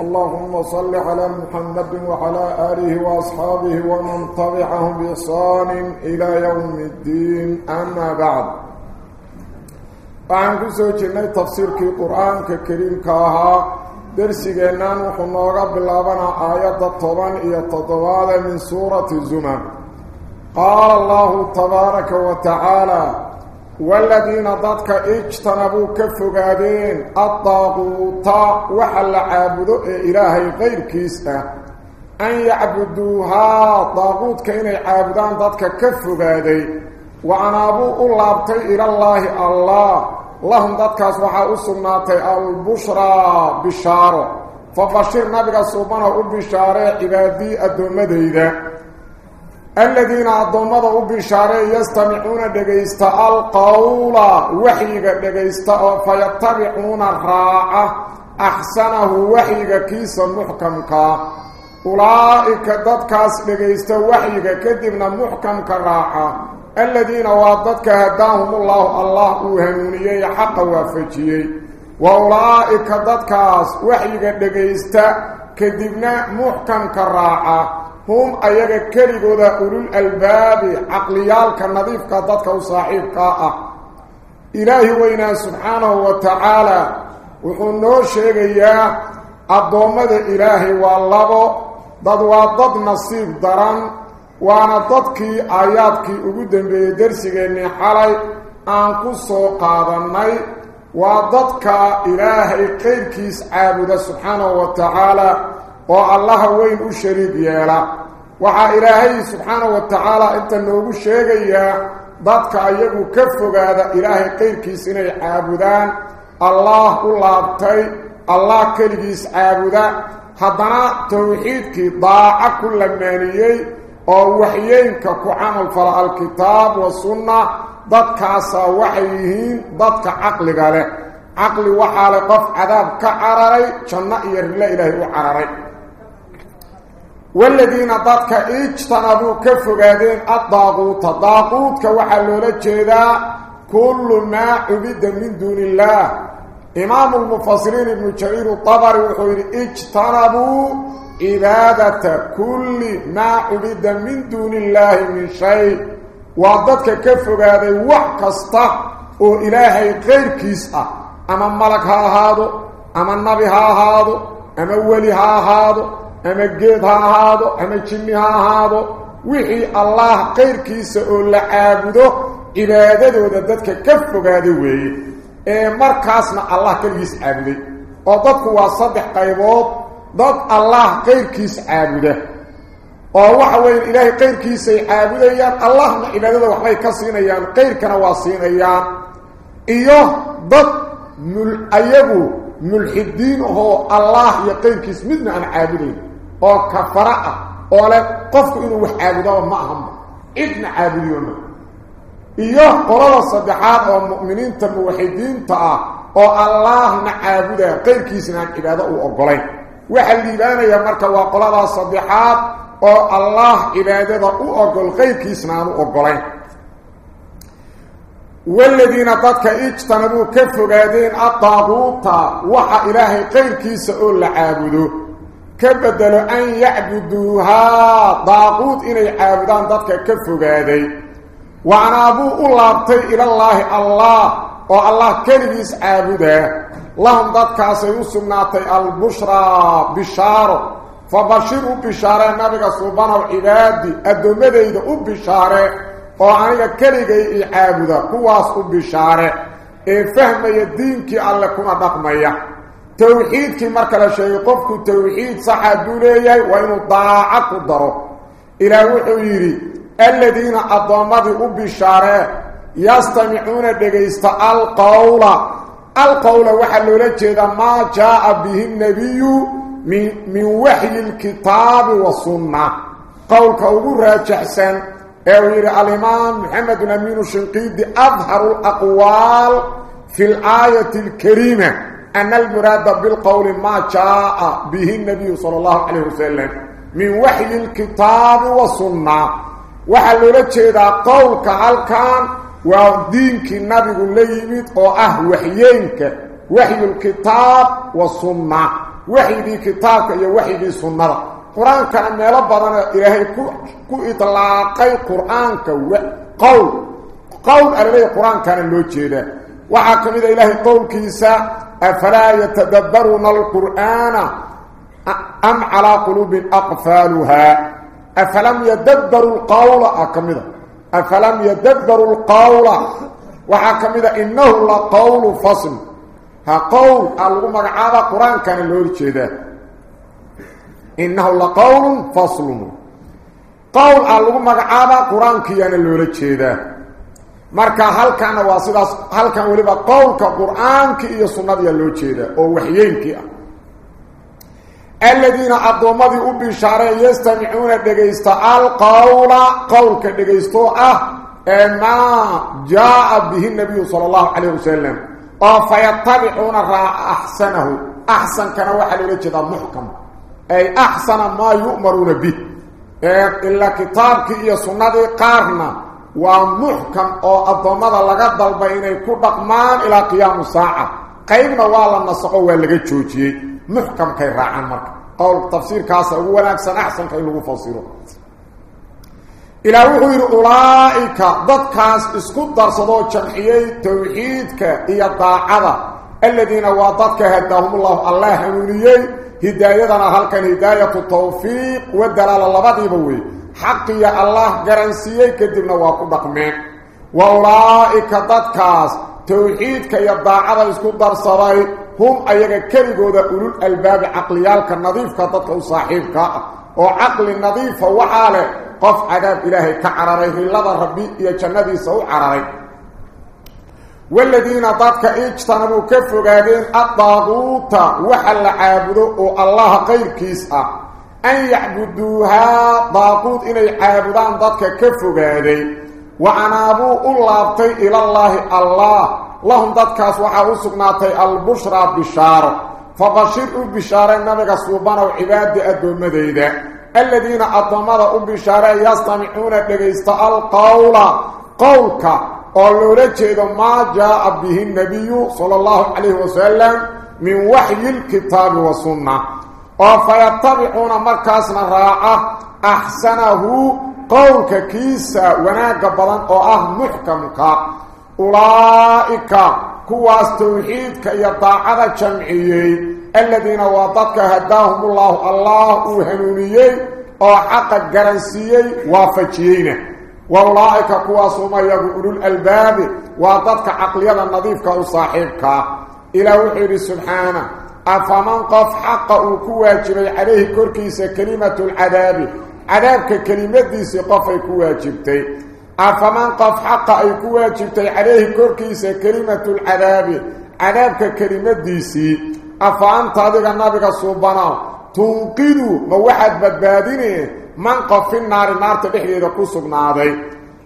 اللهم صل على محمد وعلى آله وأصحابه ومن طبعهم بإحصان إلى يوم الدين. أما بعد. فعنكو سوچنا تفسير كي قرآن كي كريم كاها. درسي جنان وحنا رب اللعبنا آيات الطبان إيا التطوال من سورة الزمن قال الله تبارك وتعالى والذين ضدك اجتنبوا كفقادين الطاغوت وحل عابدوا إلهي غير كيسة أن يعبدوها طاغوت كإن عابدان ضدك كفقادين وعنابوا اللابتي إلى الله الله لهم ضدك أصبحوا أسمناتي البشرى بشارة. فبشر نبغى صوبنا بشارة عبادي الدمديدة الذين عضمضوا بشارة يستمعون دقيستا القول وحيق دقيستا فيتبعون الراعة أحسنه وحيق كيسا محكمك. أولئك ضدكاس دقيستا وحيق كدبنا محكمك الراعة. الذين وضدك هداهم الله الله أهنونيي حق وفجيي وأولئك ضدكاس وحيق دقيستا كدبنا محكمك الراعة هم ايغا كليغودا اولو الالباب عقليالك نظيفك ضدك وصاحبك آه الهي وينا سبحانه وتعالى وحنو شيغيا الضومد الهي والله ضد وضد نصيب دران وأنا ضدكي آياتكي اقودن بيدرسيغيني حالي انكو سو قادناي وضدك الهي قيركيس عابد سبحانه وتعالى oo allaha weyn u shariig yeela waxaa ilaahay subxaana wa tacaala inta noogu sheegayaa dadka iyagu ka fogaada ilaahay qayrkiis inay caabudaan allaah u laabtay allah keligiis caabuda haddana towxiidkii daaco ku lamaaniyey oo waxyeynka ku camal fala alkitaab wa sunna dadkaasaa waxay yihiin dadka caqliga leh caqli waxaa leh qof cadaab ka cararay janno iyo rille ilaahay u cararay والذين ضدك اجتنبوا كفقادين الضاغوت الضاغوت كوحلوا لجيدا كل ما عبد من دون الله. إمام المفسرين ابن جرير الطبري وحير اجتنبوا عبادة كل ما عبد من دون الله من شيء. وضدك كفقادين وحكسته وإلهي غير كيسة. أما ملك ها هذا أما النبي ها هذا أما ولي ها هذا اما جيد ها هادو اما جمي ها هادو وحي الله قير كيس أو لعابدو عبادته وددتك كفه قادو وي اي مركاسنا الله كيس عابده أو دك واصدح قيبوت دك الله قير كيس عابده أو وحوين الهي قير كيس عابده ايان الله ما عبادته وحي كسين ايان قير كنواصين ايان أيوه دك نلأيبو نلحدينه الله يقير كيس مدنا عن عابدين أو كفراء أو له قف انه وحاغدوا معهم ابن عابدون إيه قرار الصبحات والمؤمنين تموحدين تا أو الله نعبد غير كيسنا عباده أو اغلين وحليبان يا مركا وقرار الصبحات أو الله عباده أو اغل غير كيسنا اغلين والذين قد اجتنبوا كفوا قادين الطاغوت وحا اله غير كيس أو لعابدوا كبدلوا أن يعبدوها. طاغوت إني عابدان ضدك كفقادين وعنابوا أولابتي إلى الله الله. والله كلبيس عابده. لهم ضدك سيسمناتي البشرى بشارة فبشروا بشارة نبغى صوبانه وعبادي الدمديد بشارة oo aniga keligay i caabuda kuwaas u bishaare ee fahmaya توحيد في مركز الشيقفك توحيد صحة دولي وإن ضاعك الضرب إلى وحيري الذين أضمضوا بالشارع يستمعون بقيسة القول. القول وحل إذا ما جاء به النبي من, من وحي الكتاب والصنة قول كأبورة جحسن أولير الإمام محمد أمين الشنقيد أظهر الأقوال في الآية الكريمة. أن المراد بالقول ما جاء به النبي صلى الله عليه وسلم من وحي الكتاب والسنة. وحلو لجيدا قولك هل كان ودينك النبي ليمت أو أه وحيينك. وحي الكتاب والسنة. وحي دي كتابك يا وحي دي سنة. قرآن كان ميلا بدنا إلهي كو إطلاقي قرآن قول. قول أرلي قرآن كان لو جيدا. وحاكم إذا إلهي قول كيسا أفلا يتدبرون القرآن أم على قلوب أقفالها؟ أفلم يدبروا القول؟ أكمل. أفلم يدبروا القول؟ وحاكم إذا إنه لقول فصل. ها قول اللهم عابا قرآن كان اللي جيدا إنه لقول فصل. قول اللهم عابا قرآن كان اللي جيدا marka halkan waa sidaas halkan waliba qowlka quraanka iyo sunnada loo jeeda oo waxyeenkii ah alladina adoomadi u bishaare yastamicuuna dhageysta alqawla qowlka dhageysto ah ee ma jaa bihi nabiy sallallahu alayhi wasallam oo fayattabi'una ahsanahu ahsan kana waxa loo jeeda muhkam ay ahsana ma yu'maruna bihi illa kitabki iyo sunnadii qaarna ومحكم أو اضمده لغا دلبا اني كو إلى قيام الساعة قيبنا ولا نسقو ولا لغا جوجيه محكم كاي راعان marka. قول تفسير كاس أو wanaagsan احسن كاي لو فسيرو إلى وحير اولئك ضدكاس اسكو درسدو جمعيه توحيدك يا طاعه الذين وضدك هداهم الله الله هنوريه هدايتنا وي حقي الله قرنسيه كدبنا واكو دقمين وأولئك ضدكاس توحيدك يضاعد اسكو درسراي هم ايغا كليغودا أولو الألباب عقليالك النظيف كضدك وصاحبك أو عقل النظيف وحاله. قف عذاب إلهي كعرري لله ربي يا جنبي سو عرري. والذين ضدك اجتنبوا كفغادين الطاغوت. وحل عابدوا الله غير كيسا. أن يعبدوها. ضاقود إني عابدان ضدك كفقادي وعنابوا اللابطي إلى الله الله. لهم ضدكاس وحاو سقناتي البشرى بشارة فبشر بشارة النبي صوبان وعباد أدو مديدة الذين أضمروا بشارة يستمعون لغيست القول. قولك. قولوا لجيد ما جاء به النبي صلى الله عليه وسلم من وحي الكتاب والسنة. وفيتبعون مركزنا راعة أحسنه قولك كيسا أو أه محكمك أولئك كواس توحيدك يطاعد جمعيي الذين وضدك هداهم الله الله هنونيي أو حق الجرنسيي وافجيين وأولئك كواس ما يقولوا الألباب وضدك عقلية النظيفك وصاحبك إلى وحيد سبحانه أفمن قف حقه كواجب عليه كركيس كلمة العذاب. عذابك كلمة ديس قف كواجبتي أفمن قف حقه كواجبتي عليه كركيس كلمة العذاب. عذابك كلمة ديس. أفأنت هذا النبي صوبنا تنقذ موحد بدبادين. من قف في النار النار تبحي إذا كسبنا هذا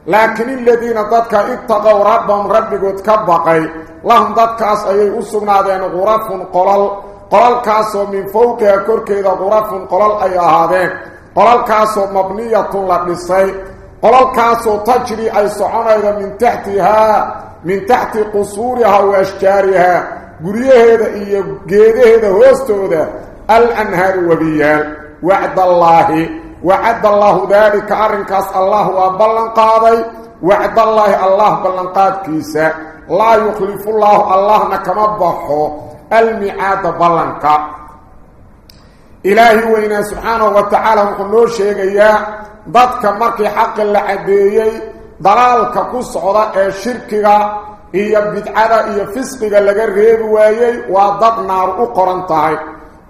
لكن الذين ضدك اتقوا ربهم ربك تكبقي لهم ضدكاس أي أسبنا ذين غرف قلل قلال كاسو من فوقها كوركي إذا غرف قلال أي أهادين قلال كاسو مبنية لقصي قلال كاسو تجري أي صحانة من تحتها من تحت قصورها وأشجارها قريه ذا إيه قيده ذا وستو ذا الأنهار وبيال وعد الله وعد الله ذلك أرن كاس الله أبلن قاضي وعد الله الله بلن قاد كيسا لا يخلف الله الله نكما بحو المعاد بلنك إلهي وإنا سبحانه وتعالى وقلنو شيئا. ضدك مركي حق اللعديي ضلالك كسعودة الشركة إيا بدعادة إيا فسقك لغا ريب وايي وضد نار أقرنتهي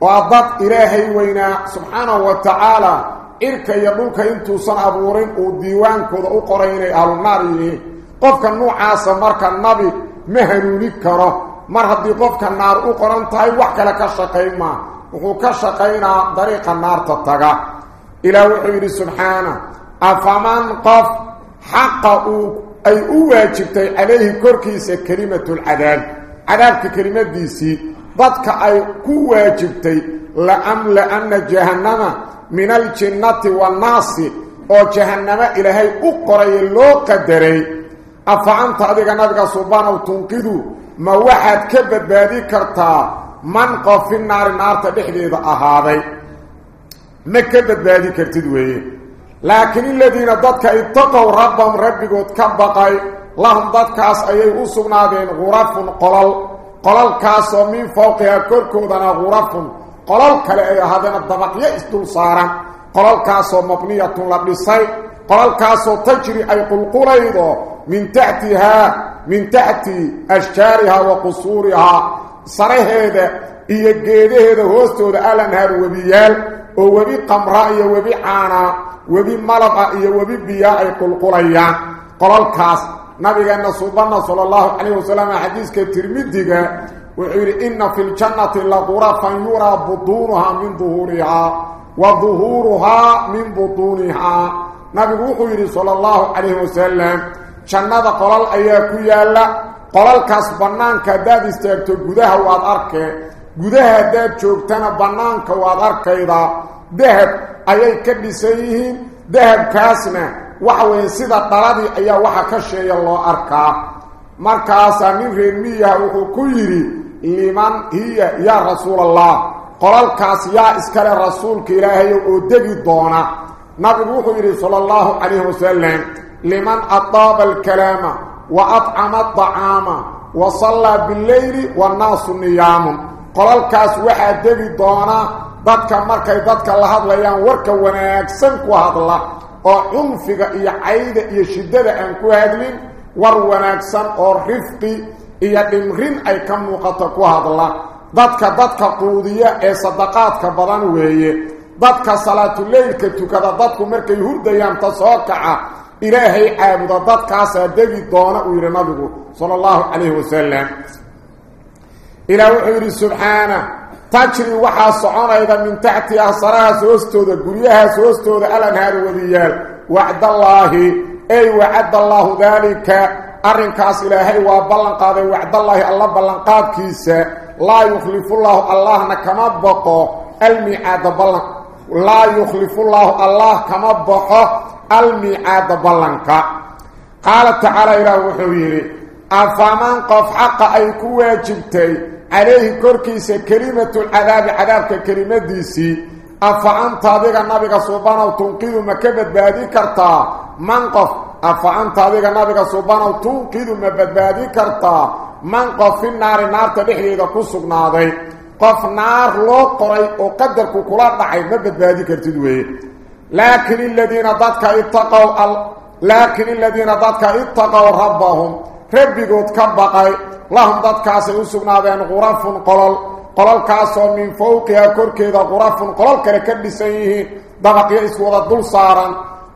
وضد إلهي وإنا سبحانه وتعالى. إركا يبوك إنتو صنعبورين وديوان كذا أقرين أهل النار قفك النوعاس مركا النبي مهنوني كره. مر هدي قفك النار وقران تاي وحكلا كشقين ما وقو كشقين دريق النار تتغى إلى وحيد سبحانه أفمن قف حقه أي أواجبتي عليه كوركيس كلمة العدال عدال كلمة ديسي بدك أي كواجبتي لأم لأن جهنم من الجنة والناس أو جهنم إلهي أقري اللو قدري أفعان تعدق نبقى سبحانه تنقذه ما واحد كبد بادي كرتا من قف في النار النار تبخديده اهاداي ما كبدبادي بادي وي. لكن الذين ضدك اتقوا ربهم ربك وتكم بقاي لهم ضدك أس ايي اسغناغين غرف قلل قلل كاسو من فوقها كركودنا غرف. قلل كلي اهادنا طبقيه استل صار قلل كاسو مبنية طلاب قال فالكاس تجري أي قلقل أيضا من تحتها من تحت اشجارها وقصورها صره هذا إيا قيده هذا هو استود ألنهر وبيال وبي قمرائي وبي عانا وبي ملطائي وبي بياعي قلقل أيضا قال الكاس نبي أن صدبنا صلى الله عليه وسلم حديثك ترمدك وعير إن في الجنة لغرفا يرى بطونها من ظهورها وظهورها من بطونها نبي وحيري صلى الله عليه وسلم جنة قلال أياكو يالا قلال كاس بنانك داد استيقتو قدها واد أركي قدها داد شوكتنا بنانك واد أركي دا دهب أياي كبسيهين دهب كاسنا وحوين سيدا طلبي أيا وحا كشي الله أركا مركاسا من رميها وحو كيري لمن هي يا رسول الله qolalkaas yaa iskale rasuulka ilaahay oo degi doona. نبي وحده صلى الله عليه وسلم لمن أطاب الكلام وأطعم الطعام وصلى بالليل والناس النيام قال الكاس واحد دبي دونا بدك مركا بدك الله هذا يوم ورك ونكسن كوهد الله وانفق إيا عيد إيا شدد أنكو هذلين ور ونكسن ورفقي إيا دمغين أي كم نقطة كوهد الله بدك بدك قوضية إيا صدقاتك بدان ويهي ضدك صلاة الليل كتكذا ضدك مرك يهرد يمتصوكع إلهي عابد ضدك عسى دبي ويرنبه صلى الله عليه وسلم إلى وحيري سبحانه تجري وحا صعونا إذا من تحتي أصراها سوستو قريها سوستو ذا ألنهار وذيال وعد الله أي وعد الله ذلك أرنكاس إلهي وبلن قاضي وعد الله الله بلن قاب كيسا لا يخلف الله الله نكما بقو المعاد بلن لا يخلف الله الله كما بقى الميعاد بلنك. قال تعالى إلى وحويري أفمن قف حق أي كواجبتي عليه كركيس كلمة العذاب عذابك كلمة ديسي. أفأنت هذه النبي سبحانه تنقذ مكبت بهذه كرتا؟ من قف؟ أفأنت هذه النبي سبحانه تنقذ مكبت بهذه كرتا؟ من في النار النار تبحيدا كسقناday قف نار لو قري أو قدر كولا دحاي ما بدبادي كرتيد ويه لكن الذين ضاتك اتقوا ال... لكن الذين ضاتك اتقوا ربهم ربي قد كبقاي لهم ضد ضاتك اسو سغنابن غرف قلل قلل كاسو من فوقها كركيدا غرف قلل كره كدسيه دبقي اسو ضل صارا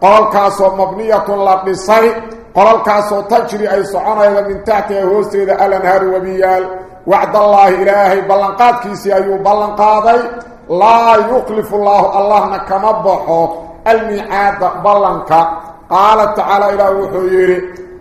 قلل كاسو مبنيه لا بسري قلل كاسو تجري اي سخانه من تحت هوسيده الانهار وبيال وعد الله الهي بلنقاد كيسي أيو بلنقادي لا يخلف الله الله كما بخو الميعاد بلنقا قال تعالى إلى وحيري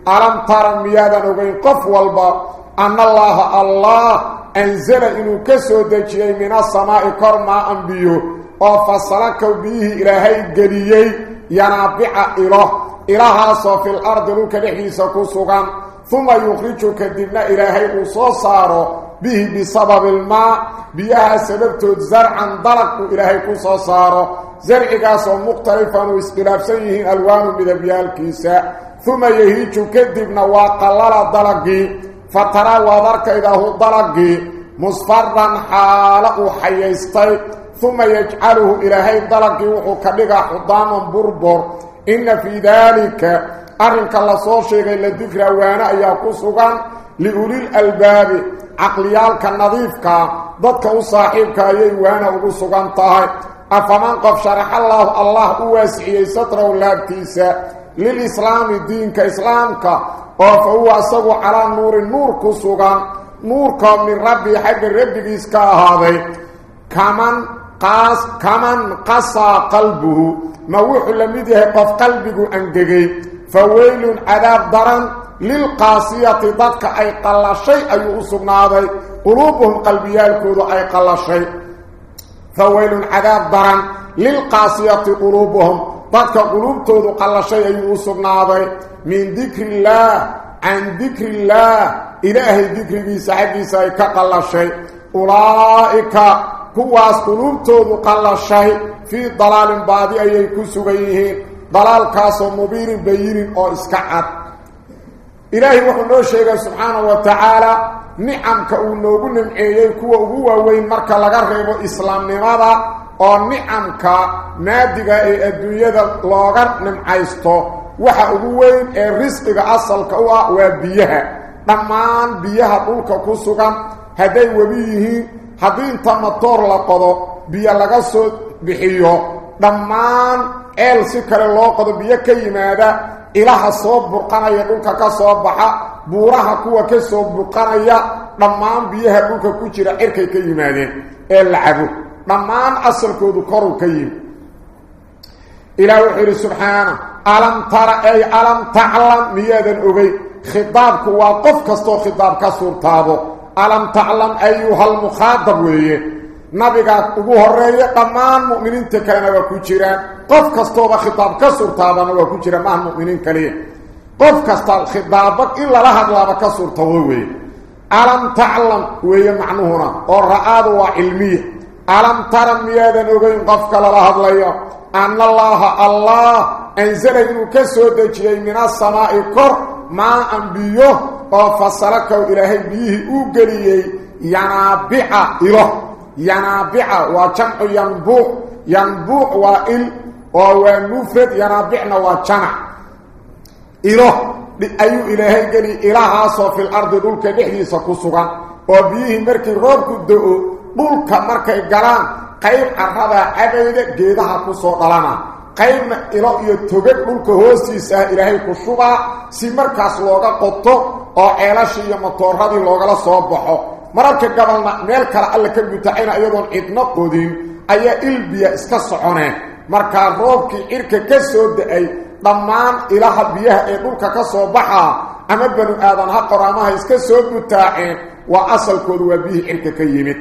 ألم ترى ميادا وغين قف والبا أن الله الله أنزل إنه كسو دجي من السماء كرما أنبيو. وفصلك به إلهي قليي ينابع إله. إلهاasoo في الأرض لك لحيسا كسوغا ثم يخرجك دبنا إلهي وصوصاره به بسبب الماء بيها سببته زرعا ضلق إلهي كسوصاره زرعكاسو مختلفا واسقلاف سيه ألوان بدبيال كيسا ثم يهيجك دبنا وقلل ضلقي فترى وذرك إذا هو ضلقي مصفرا حالق حيستي ثم يجعله إلهي ضلقي وحكبك حضاما بربر. إن في ذلك أرنك الله صوشيك إلا الذكر وأنا أياكو سوغان لأولي الألباب عقليالك النظيفك ضدك وصاحبك أيي وأنا أقو سوغان طاهي أفمن قف شرح الله الله أواسعي ستره لابتيسا للإسلام الدين كإسلامك وفهو أصبو على نور النور كسوغان نورك من ربي حق ربي إسكا هذا كمان قاس كمن قصى قلبه ما وحو لمده قف قلبه أنجغي فويل عذاب درن للقاسية ضدك أي قل شيء أي أصبناضي قلوبهم قلبيالكود أي قل شيء. فويل عذاب درن للقاسية قلوبهم ضدك قلوبتود قل شيء أي أصبناضي من ذكر الله عن ذكر الله إلهي ذكره سعدي سيكا قل شيء. أولئك كواس قلوبتود قل شيء. في ضلال بادي أي كسوغيهين ضلال كاسو مبين بيين أو إسكعات إلهي وحنو شيئا سبحانه وتعالى نعمك ونوغو نمعيي كوا هو وين مركا لغرهيبو إسلام نماذا oo nicamka maadiga ee adduunyada looga nimcaysto waxa ugu weyn ee risqiga asalka u ah waa biyaha dhammaan biyaha dhulka ku sugan hadday webi yihiin haddii inta matoor la dhammaan ceel si kale loo qodo biyo ka yimaada ilaha soo burqanaya dhulka ka soo baxa buuraha kuwa ka soo burqanaya dhammaan biyaha dhulka ku jira cirkay ka yimaadeen ee la cabo dhammaan asalkoodu koruu ka yimi ilaah wuxuu yidhi subxaana alam tara ay alam taclam miyaadan ogey khitaabku waa qof kastoo khitaab ka suurtaabo alam taclam ayuhalmukhaadab weeye نبيك ابو هريره تمام مؤمنين تكانوا كجيرا قف كستوا خطاب كسرتا بنا وكجيرا مع المؤمنين كلي قف كستا خطابك الا لها لابا كسرتا وي الم تعلم وي معناه هنا الرعاد وعلميه الم ترى ميادا نوغين قف كلا لها ليا ان الله الله انزل يكسو دجي من السماء كر ما انبيوه وفصلك إلى هي بيه أو غليي يا بيع الله oo waa mufrad yanaabicna waa jamac ilo ayuu ilaahay geliyey ilahaasoo fil ardi dhulka dhexdiisa ku sugan oo biyihii markii roobku do-o dhulka markay galaan qayb caradaa cabayda geedaha ku soo dhalana qaybna ilo iyo togad dhulka hoostiisa ah ilaahay ku shubaa si markaas looga qoto oo ceelashii iyo baxo mararka gabalna meel kale alla ka gutacayna iyadoon cidno qodin ayaa ilbiya iska soconeen markaa roobkii cirka ka soo da-ay dhammaan ilaha biyaha ee dhulka ka soo baxaa ama banu aadan ha qoraamaha iska soo gutaaceen waa asalkoodu waa biyihii cirka ka yimid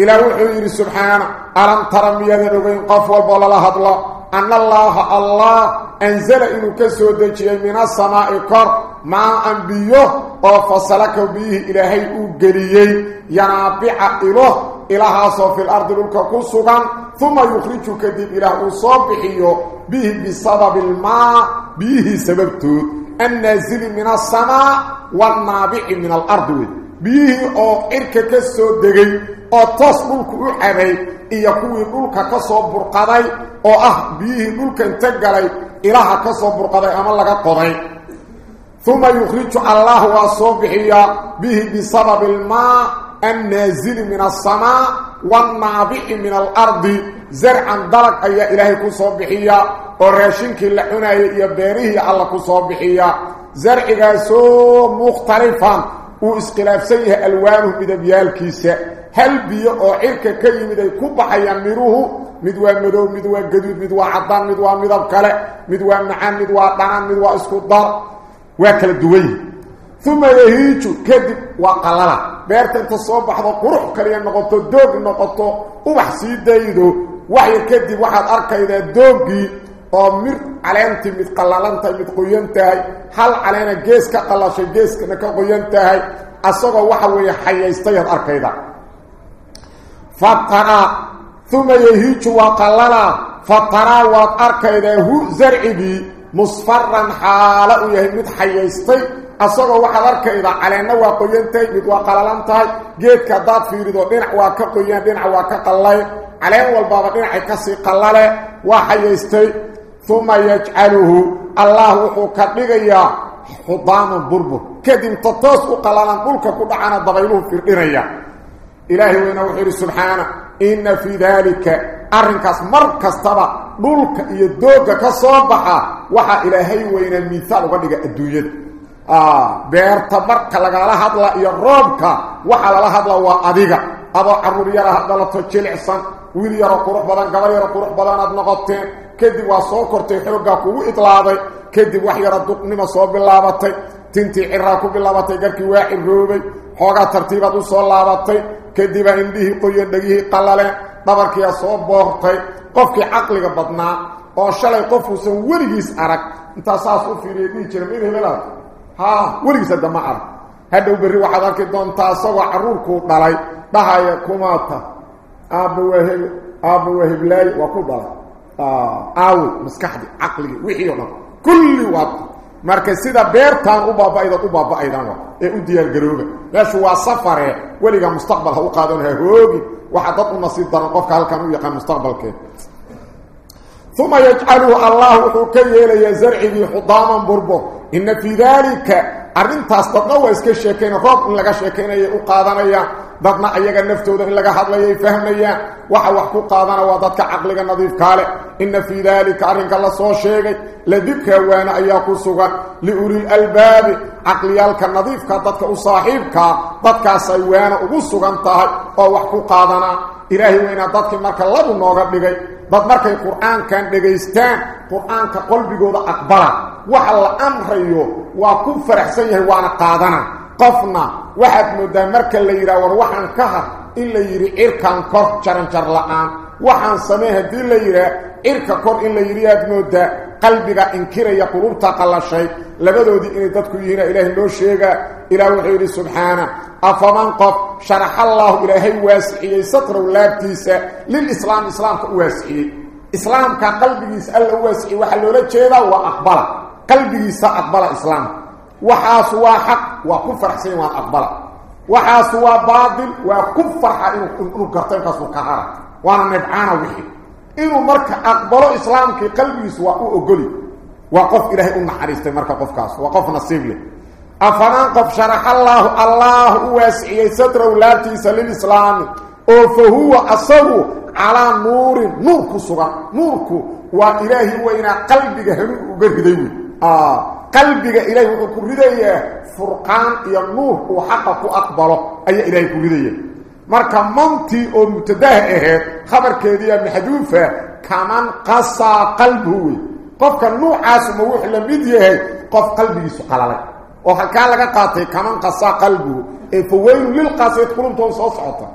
إلى وحي سبحانه ألم ترى ميادن وين قفل بلا لهضلا أن الله الله أنزل إنه كسودجي من السماء كر ما أنبيه وفصلك به إلهي أقليي ينابع إله إلها صوف الأرض لك كسوغا ثم يخرجك ديب إله صبحيه به بسبب الماء به سببته النازل من السماء والنابع من الأرض بيه أو ارك كسو دغاي أو تصبلك أو خري يكون دولك كسو برقداي أو آه بيه دولك انت غلاي الها كسو برقداي اما لغا قوداي ثم يخرج الله واسوبحيا به بسبب الماء النازل من السماء والنابئ من الأرض زرعا درك اي الهي كسوبحيا أو راشنك لحنا يبيره الله كسوبحيا زرعك سو مختلفا واسقلاف سيه الوانه بدبيال كيسا هل بيه أو عركة كي مده كبحا يمروه مدوى مدوى مدوى قدود مدوى عضان مدوى مدوى بكلا مدوى معان مدوى طعان مدوى اسكو واكل الدوية ثم يهيجو كذب وقلالا بيرت التصوب بحضة قروح كليا نغطة دوق نغطة وحسيد دايدو وحي كذب واحد أركا إذا دوقي oo mir caleentii mid qallalan tahay mid qoyan tahay hal caleena gees ka qallashay geeskana ka qoyan tahay asagoo waxa weeye xayaystayaad arkayda fataraa uma yahiiju waa qallalaa fataraa waad arkaydaa hu zarcigii musfaran xaalo uu yahay mid xayaystay asagoo waxaad arkaydaa caleenna waa qoyan tahay mid waa qallalan tahay geedka haddaad fiirido dhinac waa ka qoyan dhinac waa ka qallay caleen walbaaba dhinacay kasii qallale waa xayaystay yajcaluhu allah wuxuu ka dhigayaa xudaaman burbur kadib ta toos u qallalan dhulka ku dhacana dabayluhu firdhinaya ilaahay weyna wuxuu yidhi subxaana inna fii daalika arrinkaas mar kastaba dhulka iyo doogga ka soo baxa waxaa ilaahay weyna miihaal uga dhiga adduunyada beerta marka lagala hadla iyo roobka waxaa lala hadla waa adiga adoo caruur yara dhalato jilicsan wiil yaro duqnimo soo bilaabatay tintii ciraa ku bilaabatay garkii waa ciroobay xoogaa tartiibaad u soo laabatay kadibaa indhihii qoyan dhegihii qallaleen dhabarkiia soo boortay qofkii caqliga badnaa oo shalay qofuusan weligiis arag intaa saas u fiiriya dhihi jira mid hebelaad haa weligiis hadda ma arag hadhow berri waxaad arki doontaa isagoo carruurkuu dhalay dhahaya kumaata aabba waa heb aabba waa heblaaye waa ku dhalay aawo maskaxdii caqligii wixii o dhan kulli waa marka sida beertaan u baaba'aydaad u baaba'aydaan wa ee u diyaargarooba meeshu waa safare weligaa mustaqbal ha u qaadan ha hoogi waxaa dad u nasiib daran qofka halkan u yaqaan mustaqbalkeed uma yajcaluhu allah wuxuu ka yeelayaa zarcigii xudaaman burbur ina arrintaas dadna waa iska sheekayn roob in laga sheekaynayay u qaadanayaan dadna ayaga naftooda in laga hadlayay fahmayaan waxa wax ku qaadana waa dadka caqliga nadiifkaa leh inna fii daalika arrinka la soo sheegay la dikra waana ayaa ku sugan liulil albaabi caqliyaalka nadiifka dadka u saaxiibkaa dadkaasay waana ugu sugan tahay oo wax ku qaadanaa ilaahay weynaa dadkii marka labu nooga dhigay dad markay qur-aankan dhegaystaan qur-aanka qalbigooda aqbala waxa la amrayo waa ku faraxsan yahay waana qaadana qofna waxaad moodaa marka la yidhaha war waxaan ka har in la yidhi cirkan kor jaranjar la-aan waxaan samey haddii la yidhaah cirka kor in la yidhi aad moodaa قلبك انكر يا قلوب تقل شيء لبدودي ان دد كيهنا اله لو شيغا إلى وحي سبحانه اف من قف شرح الله اليه واسع يسطر لابتيس للاسلام اسلام واسع اسلام كان قلبي يسال واسع وحلوله جيدا واقبل قلبي ساقبل اسلام وحاس واحق وكفر حسين واقبل وحاس وباطل وكفر حق ان كنت كرتن قصو كهر وانا نبعانا وحيد inuu marka aqbalo islaamkii qalbigiisu waa u ogoli waa qof ilaahay u naxariistay marka qofkaas waa qof nasiib leh afanaan qof sharaxa allaahu allah u waasiciyey satrow laabtiisa lilislaami oo fa huwa asagu calaa nuurin nuur ku sugan nuurku waa ilaahi weynaa qalbiga hanuun uga riday wey qalbiga ilaahi wuxuu ku ridayaa furqaan iyo nuur uu xaqa ku aqbalo ayaa ilaahay ku ridaya marka mantii oo mubtadaha ahayd khabarkeediiya maxduufa kaman qasaa qalbuhu qofka nuucaasu ma wuxuu la mid yahay qof qalbigiisu qalalay oo halkaa laga qaatay kaman qasaa qalbuhu ee faweynu lilqaasiyad kuluntoon soo socota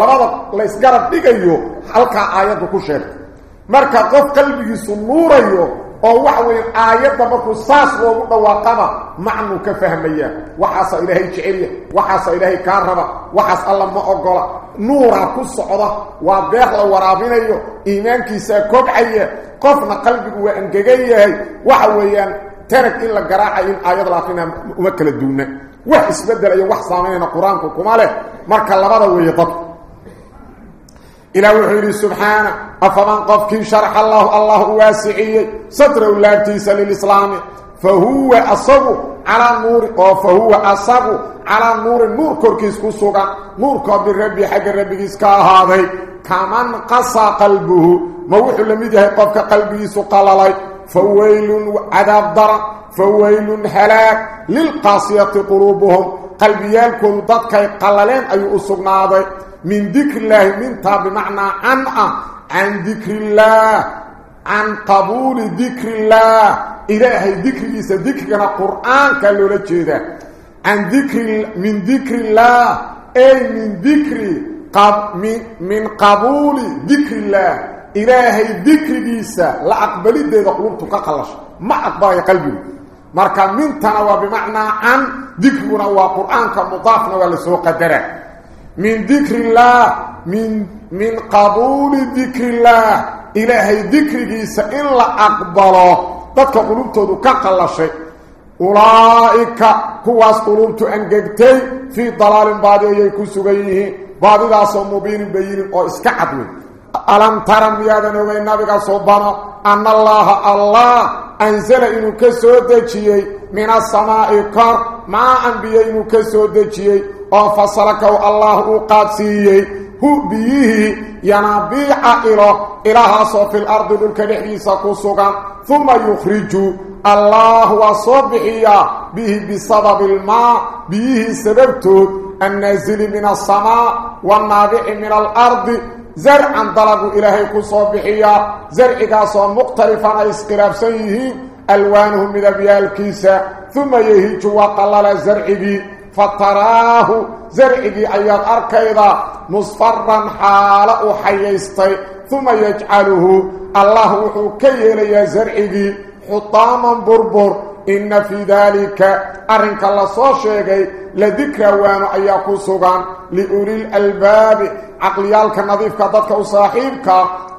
labada laysgarab dhigayo halkaa aayaddu ku sheegtay marka qof qalbigiisu nuurayo أو وحوين آيات بكساس وغضا وقبا معنو كفهمية وحاس إلهي جعلية وحاس إلهي كاربا وحاس الله ما أقول نورا كس عضا وابيخلا ورابين ايو إيمان كيسا كبعية قفنا قلبك وانقاقية وحوين ترك إلا قراحة إن آيات لكنها مكلا دونة وحس بدل أي وحصانين قرآن كماله مركا لبدا ويطبق إلى وحيري سبحانه أفمن قفكي شرح الله الله واسعي. ستر أولادتيس للإسلام. فهو أصب على النور فهو أصب على النور. النور كوركيس كسوغا نور كبير ربي حق ربي كسكا هذا كمن قصى قلبه موح لمده قفك قلبه سقللي فويل عذاب در فويل هلاك. للقاسية قلوبهم قلبيالكم ضدك قللين أي أسقناضي من ذكر الله من تاب بمعنى عن عن ذكر الله عن قبول ذكر الله. إلهي ذكر إيسا ذكرنا قرآن كالو لجيدا عن ذكر من ذكر الله أي من ذكر قب من, من قبول ذكر الله. إلهي ذكر إيسا لا أقبل ذي قلوبتك قلش ما أقبل قلبي. مركا من تنوى بمعنى عن ذكرنا وقرآن كمضافنا ولسوق الدرع من ذكر الله من من قبول ذكر الله. إلهي ذكر جيسا إلا أقبله. ذاتك قلوبته كقلشي أولئك كواس قلوبته أنقبتي. في ضلال بعد يكو سغيه بعد ذا مبين بين أو إسكعدوي ألم ترم يادا نوغي النبي صبانا أن الله الله أنزل إنو كسودة من السماء كار ما أنبيا إنو كسودة وفصلكو الله قادسيي هو بيه ينبيع إلى إله صوف الأرض للكنحيسة قصوغا ثم يخرج الله وصبحي به بسبب الماء. به سببت النازل من السماء والنابع من الأرض. زرعا دلق إلهي قصوبحي زرعك صوف مقترفا اسقراب سيهي ألوانهم من بيال كيسة ثم يهيج وقلل زرعي بيه فتراه زرعه أيات أركيضا مصفرا حالا حييستي ثم يجعله. الله كي لي زرعه حطاما بربر. إن في ذلك أرنك الله صوشيغي لذكر وانو أياكو سوغان لأولي الألباب عقليالك نظيفك ضدك وصاحبك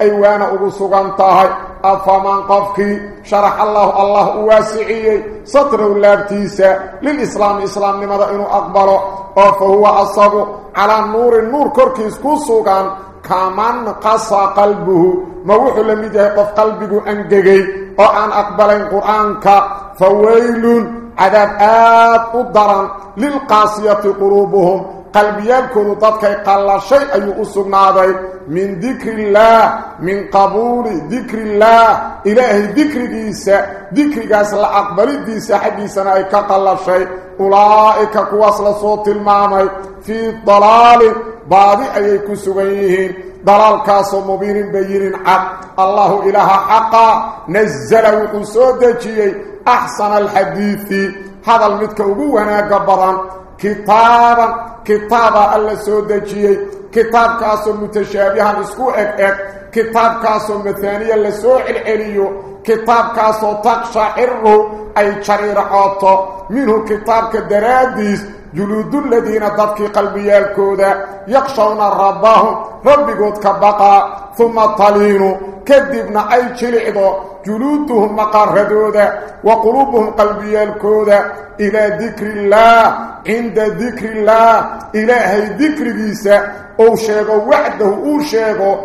أي وأنا أبو سوغان طاهي أفمن قفك شرح الله الله واسعي سطر اللابتيسة للإسلام إسلام لماذا إنه أقبله فهو أصاب على النور النور كوركيس كو سوغان كمان قصى قلبه. موحو لم يجهق قلبه أنجغي وأن أقبل القرآن فويل عذاب آت الضرن للقاسية قلوبهم. قلبيالكم ضدك قال شيء أي أسقناضي من ذكر الله من قبول ذكر الله. إلهي ذكر ديسة. ذكر قاس الأقبل ديسة. حديثنا أي كقل شيء. أولئك كواصل صوت المامي. في ضلال بعض أي كسبيهين ضلال كاسو مبين بيين عد الله إله حقا نزل وقصودك أحسن الحديث هذا المتك أبونا قبضا كتابا كتابا الله سودجي كتاب كاسو متشابها اسكو اك اك كتاب كاسو مثانيا لسوع العليو كتاب كاسو تقشعر اي شرير عطو منه كتاب كدراديس جلود الذين ضدك قلبيالكودا يقشون ربهم ربكود كبقى ثم طلينوا كذبنا اي شلعدو جلودهم مقردودا وقلوبهم قلبيالكودا إلى ذكر الله عند ذكر الله إلهي ذكر جيسا أو شيغو وعده أو شيغو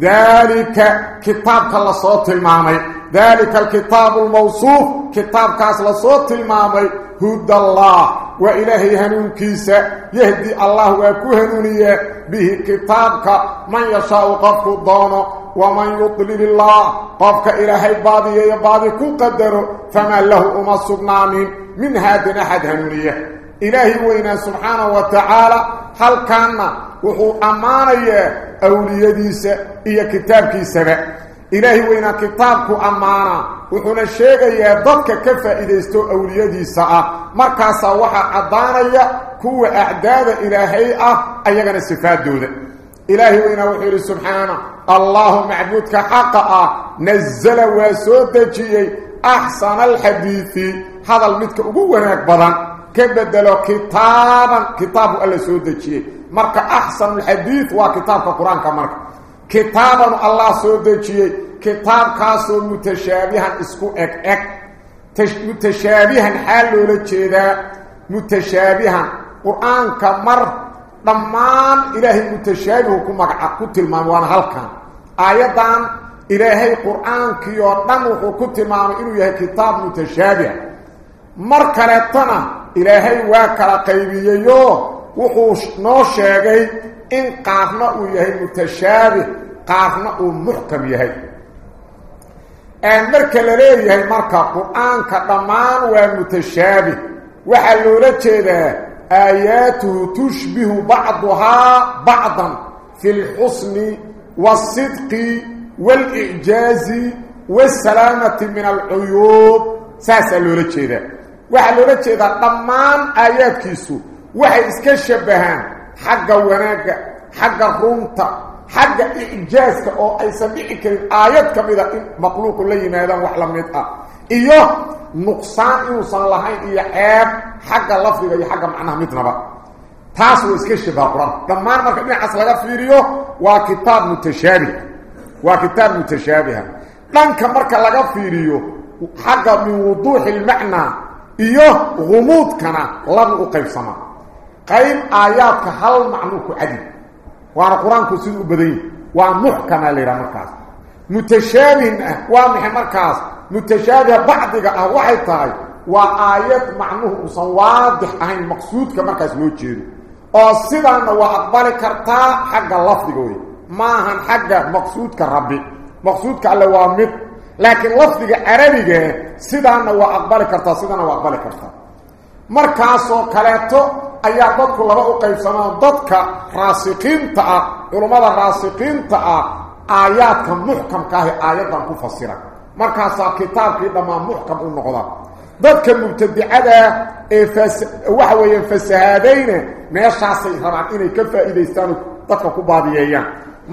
ذلك كتابك الله صوت المامي ذلك الكتاب الموصوف كتاب كاس لصوت المامي هدى الله وإلهي هنون كيسا يهدي الله وكهنونية به كتابك من يشاء قفك الضانة ومن يطلب الله. قفك إلهي باضي يباضي كو قدر. فما له أما السبنان من هذا أحد هنونية. إلهي وإنا سبحانه وتعالى. هل كان وحو أمانية أوليديسة إيا كتابك سبع إلهي وإنا كتابك أمانا وحونا الشيغة ضدك كفا إذا استو أوليديسة مركاسا وحا عدانية كو أعداد إلهي أيغان السفاد دودة إلهي وإنا وحير سبحانه الله معبودك حقا نزل وسودجي أحسن الحديث هذا المتك أبوهناك بضان كبدلو كتابا كتاب الله سودجي مركا أحسن الحديث وكتابك قرآن كمركا كتابا الله سودجي كتاب كاسو متشابها اسكو اك اك متشابها حالو لجيدا متشابها قرآن كمر ضمان إلهي متشابه كما كتلمان وأنا هلكان آيادان إلهي قرآن كيو دمو كتلمان إنو يهي كتاب متشابه مركلتنا وحوش نو شاقي إن قافنا ويهي متشابه قافنا ومحكم يهي أمرك للي يهي مركة قرآن كطمان ومتشابه وحلو رجل آياته تشبه بعضها بعضا في الحسن والصدق والإعجاز والسلامة من العيوب ساسلو رجل وحلو رجل طمان آيات كيسو waxay iska shabahaan xagga wanaagga xagga runta حق إعجازك أو أي سميع كريم آيات كميدة مخلوق لي ماذا وحلا ميت إياه نقصان إنسان لهين إياه عيب حق اللفظ إياه حق معناه ميتنا بقى. تاسو اسكشف القرآن. لما مركب إنه أصلا فيريو وكتاب متشابه وكتاب متشابه لنك مركب لغا فيريو حق من وضوح قيم آياتك هل معنوك عديد وأنا قرانكو سيده بدين ومحكم ليرا مركاس متشابه وامح مركاس متشابه بعضك آه waadix ahayn maqsuudka markaas loo jeedo oo sidaana waa aqbali kartaa xagga lafdiga wey maahan xagga maqsuudka rabbi maqsuudka alle waa mid laakiin lafdiga carabiga sidaana waa aqbali kartaa sidana waa aqbali kartaa markaasoo kaleeto dadku laba u qaybsamaan dadka raasiqiinta ah culummada raasiqiinta ah aayaadka muxkamka ahi aayaddan ku fasira markaasaa kitaabkii dhammaan muxkam u noqda dadka mubtadicada ee waxa weeyaan fasahaadayna meeshaasay rabaan inay ka faa'iidaystaan dadka ku baadiyeeyaan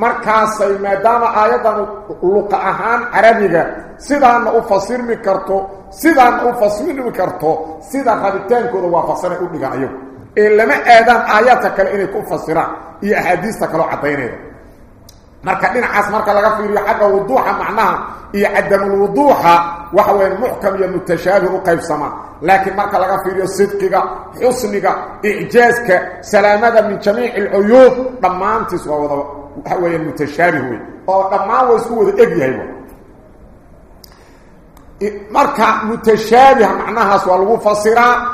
markaasay maadaama aayaddan luqa ahaan carabiga sidaana u fasirmi karto sidaana u fasirmi karto sida rabitaankooda waafaqsanay u dhigaan ayagu إيه إلا ما آذان آياتك لإنه كفصرا إيا حديثك لو عطينيه مركا لنا عاس مركا لغفر يحقا وضوحا معناها. هي عدم الوضوحا وهو المحكم المتشابه قيف سما. لكن مركا لغفر يصدقك حسنك إعجازك سلامك من جميع العيوب دمان تسوى وهو المتشابه ودمان ويسوى إبيه مركا متشابه معناها سوى الوفصرا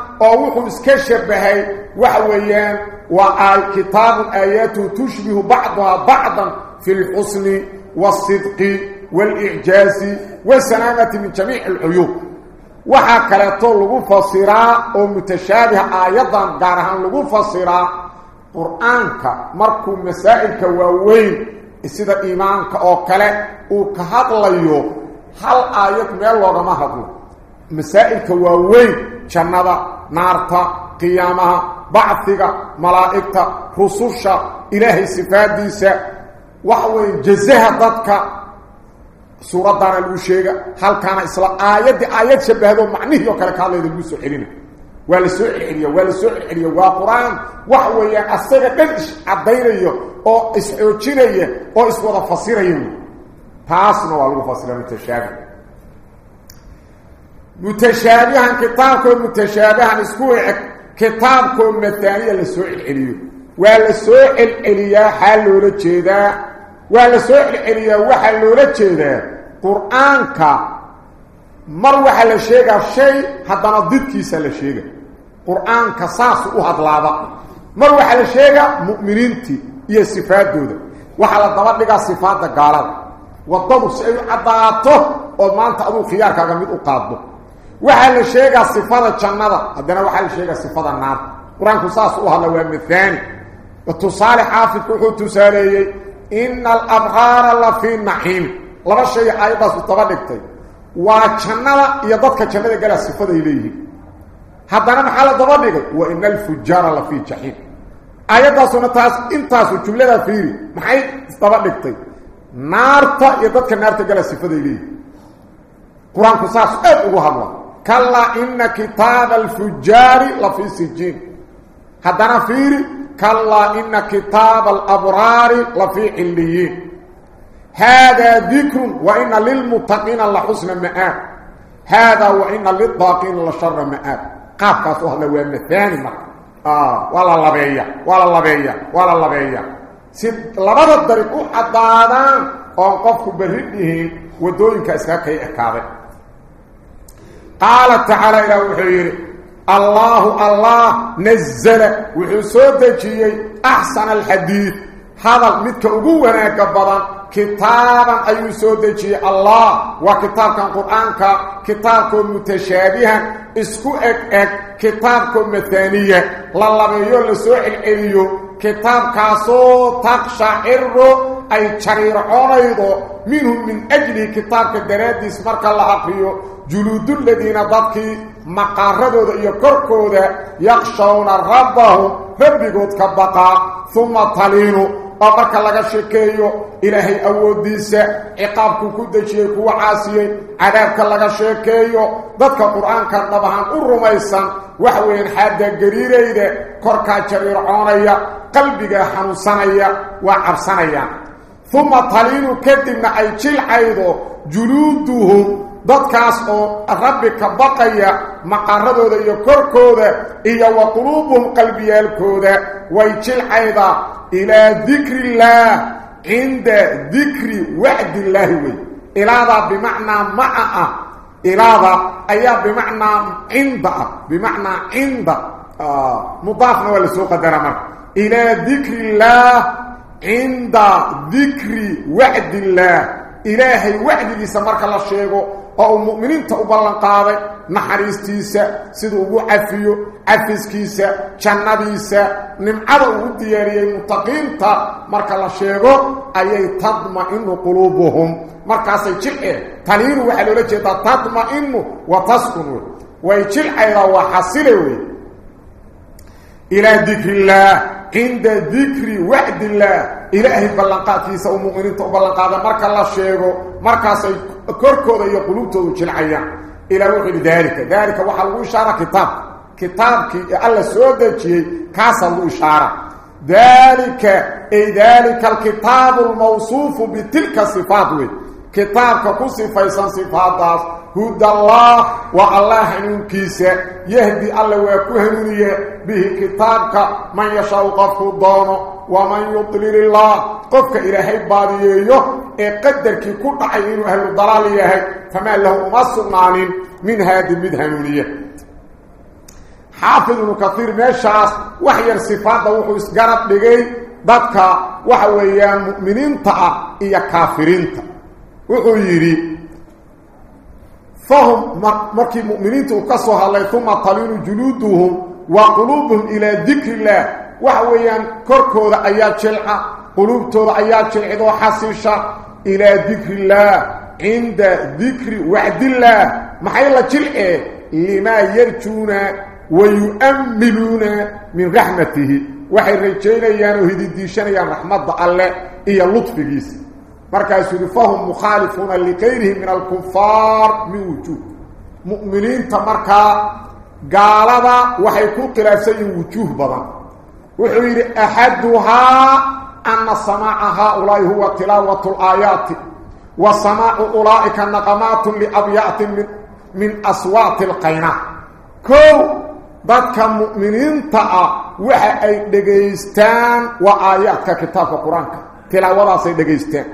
shabahay waxa weeyaan waa aay kitaabun aayaatuhu tushbihu bacduhaa bacdan في الحسن والصدق والإعجاز والسلامة من جميع العيوب وحا كالتو لغو فصيرا أو متشابه آيضا قارها لغو فصيرا قرآنك مركو مسائلك واوين سيدا إيمانك أو كلا أو كهدليو هل آيات ميل لغما هدلو مسائلك واوين جنة نارتا قيامها بعثك ملائكة رسوشا إلهي صفات ديسا waxweyn jazaha dadka suuraddaana lagu sheega halkaana isla aayaddi aayad shabahdo macnihii oo kale ka hadlayda lagu soo celina waa la soo celceliya waa la soo celceliya waa qur-aan waxa weeyaan asaga dhan iscadaynayo oo isxoojinaya متشابها كتابك متشابها اسكوعك كتابك متانيه للسوء الحليو ولا سوء الاليا حل ورجدا ولا سوء الاليا وحل ورجدا قرآنك مر وحل شيء شيء حتى نضدكيس لا شيء قرآنك ساس وهدلاده مر وحل مؤمنين تي هي صفات دوده وحل طلب لك صفات غالب وطلب شيء عطاته ومانت أبو خيار كاغمد قادو وحال الشيغة صفة جنادة عندنا وحال الشيغة صفة النار قرآن قصاص الله الله وهم الثاني وتصالي حافظ كحو تسالي إن الأبغار الله في النحيم لما الشيء أيضا ستبدكت وجنادة يضطك جنادة قال صفة إليه حتى نمح على ضبابك وإن الفجار الله في جحيم أيضا سنتاس انتاس جملة فيه محيط ستبدكت نارتا يضطك نارتا قال صفة إليه قرآن قصاص أبغو هذا هذا كلا إن كتاب الفجار لفي سجين. هذا فيري كلا إن كتاب الأبرار لفي عليين. هذا ذكر وإن للمتقين لحسن مآب هذا وإن للضاقين لشر مآب قابك سهل وإن الثاني مرة آه ولا لبيا ولا لبيا ولا لبيا سيد لبدا الدريق حدادان وانقفك برده ودوينك اسكاكي اكاذي قال تعالى إلى وحير الله الله نزل وحسوتجي أحسن الحديث. هذا متوغو أنا كبدا كتابا اي سوتجي الله وكتابك القران كتاب متشابه اسكو إك إك كتاب متانيه لالله يولي سو الاليو كتاب كاسو تقشعر أي شرير عريض منهم من أجل كتابك دراتي سمرك الله عقيو. Marka la aqriyo juluudul ladina dadkii maqaaradooda iyo korkooda yaqshawna rabbahum rabbigood ka baqa uma taliinu oo marka laga sheekeeyo ilaahay awoodiisa ciqaabku ku dejiyey kuwa caasiyey cadaabka laga sheekeeyo dadka qur-aanka dhabahan u rumaysan waxa weeyaan xaadda gariirayda korkaa jariircoonaya qalbigaa xanuunsanaya waa dadkaas oo rabbi ka baqaya maqaaradooda iyo korkooda iyo wa quluubuhum qalbiyaalkooda way jilcayda ilaa dikri illaah cinda dikri wacdi illaahi wey ilaadaa bimacnaa maca ah ilaada ayaa bimacnaa cinda ah bimacnaa cinda mudaafna waa lasoo qadara marka ilaa dikri illaah cinda dikri wacdi illaah ilaahay wacdigiisa marka la sheego mu'miniinta u ballan qaaday naxariistiisa siduu ugu cafiyo cafiskiisa jannadiisa nimcada uu diyaariyey muttaqiinta marka la sheego ayay tadma-inu quluubuhum markaasay jilce taliinu waxaa loola jeedaa tadma-inu wa taskun wey way jilcaydaa waa xasile wey ilaa dikri illaah cinda dikri wacdi illaah ilaahay ballanqaadkiisa uu mu'miniinta u ballanqaada marka la sheego markaasay korkooda iyo qulubtoodu jilcayaan ilaa wuxuu yidhi daalika daalika waxaa lagu ishaara kitaabka kitaabkii ee alla soo dejiyey kaasaa lagu ishaara كتاب كسي فيسان صفاته هدى الله وعلاه ننكيس يهدي الله ويكوهنية به كتابك. من يشاو قفه الدونه ومن يطلل الله. قفك إلى حبادي يهيه كي كل عينه أهل الضلالية. فما له مصنعن من هذه المدهنية حافظ كثير من الشخص وحي الصفات وحي اسقرب لغي ذاتك وحي مؤمنين تا إيا كافرين تا وحو فهم مركي مؤمنين تقصوا الله ثم طلين جلودهم وقلوبهم إلى ذكر الله وحويان كركو رأيات شلحة قلوبتو رأيات شلحة وحاسشة إلى ذكر الله عند ذكر وعد الله ما حي الله شلحة لما يرجون ويؤملون من رحمته وحي الرجين يانو هدي الديشان يان رحمة الله إيا اللطف مركز فهم مخالفون لغيرهم من الكفار من وجوه مؤمنين تمركا قالوا وحي كل شيء وجوه بابا وحير احدها ان سماع هؤلاء هو تلاوه الايات وسماع اولئك النقمات لابيات من من اصوات القينه كو بك مؤمنين تا وحي اي دغيستان وايات كتاب القران تلاوه سيدغيستان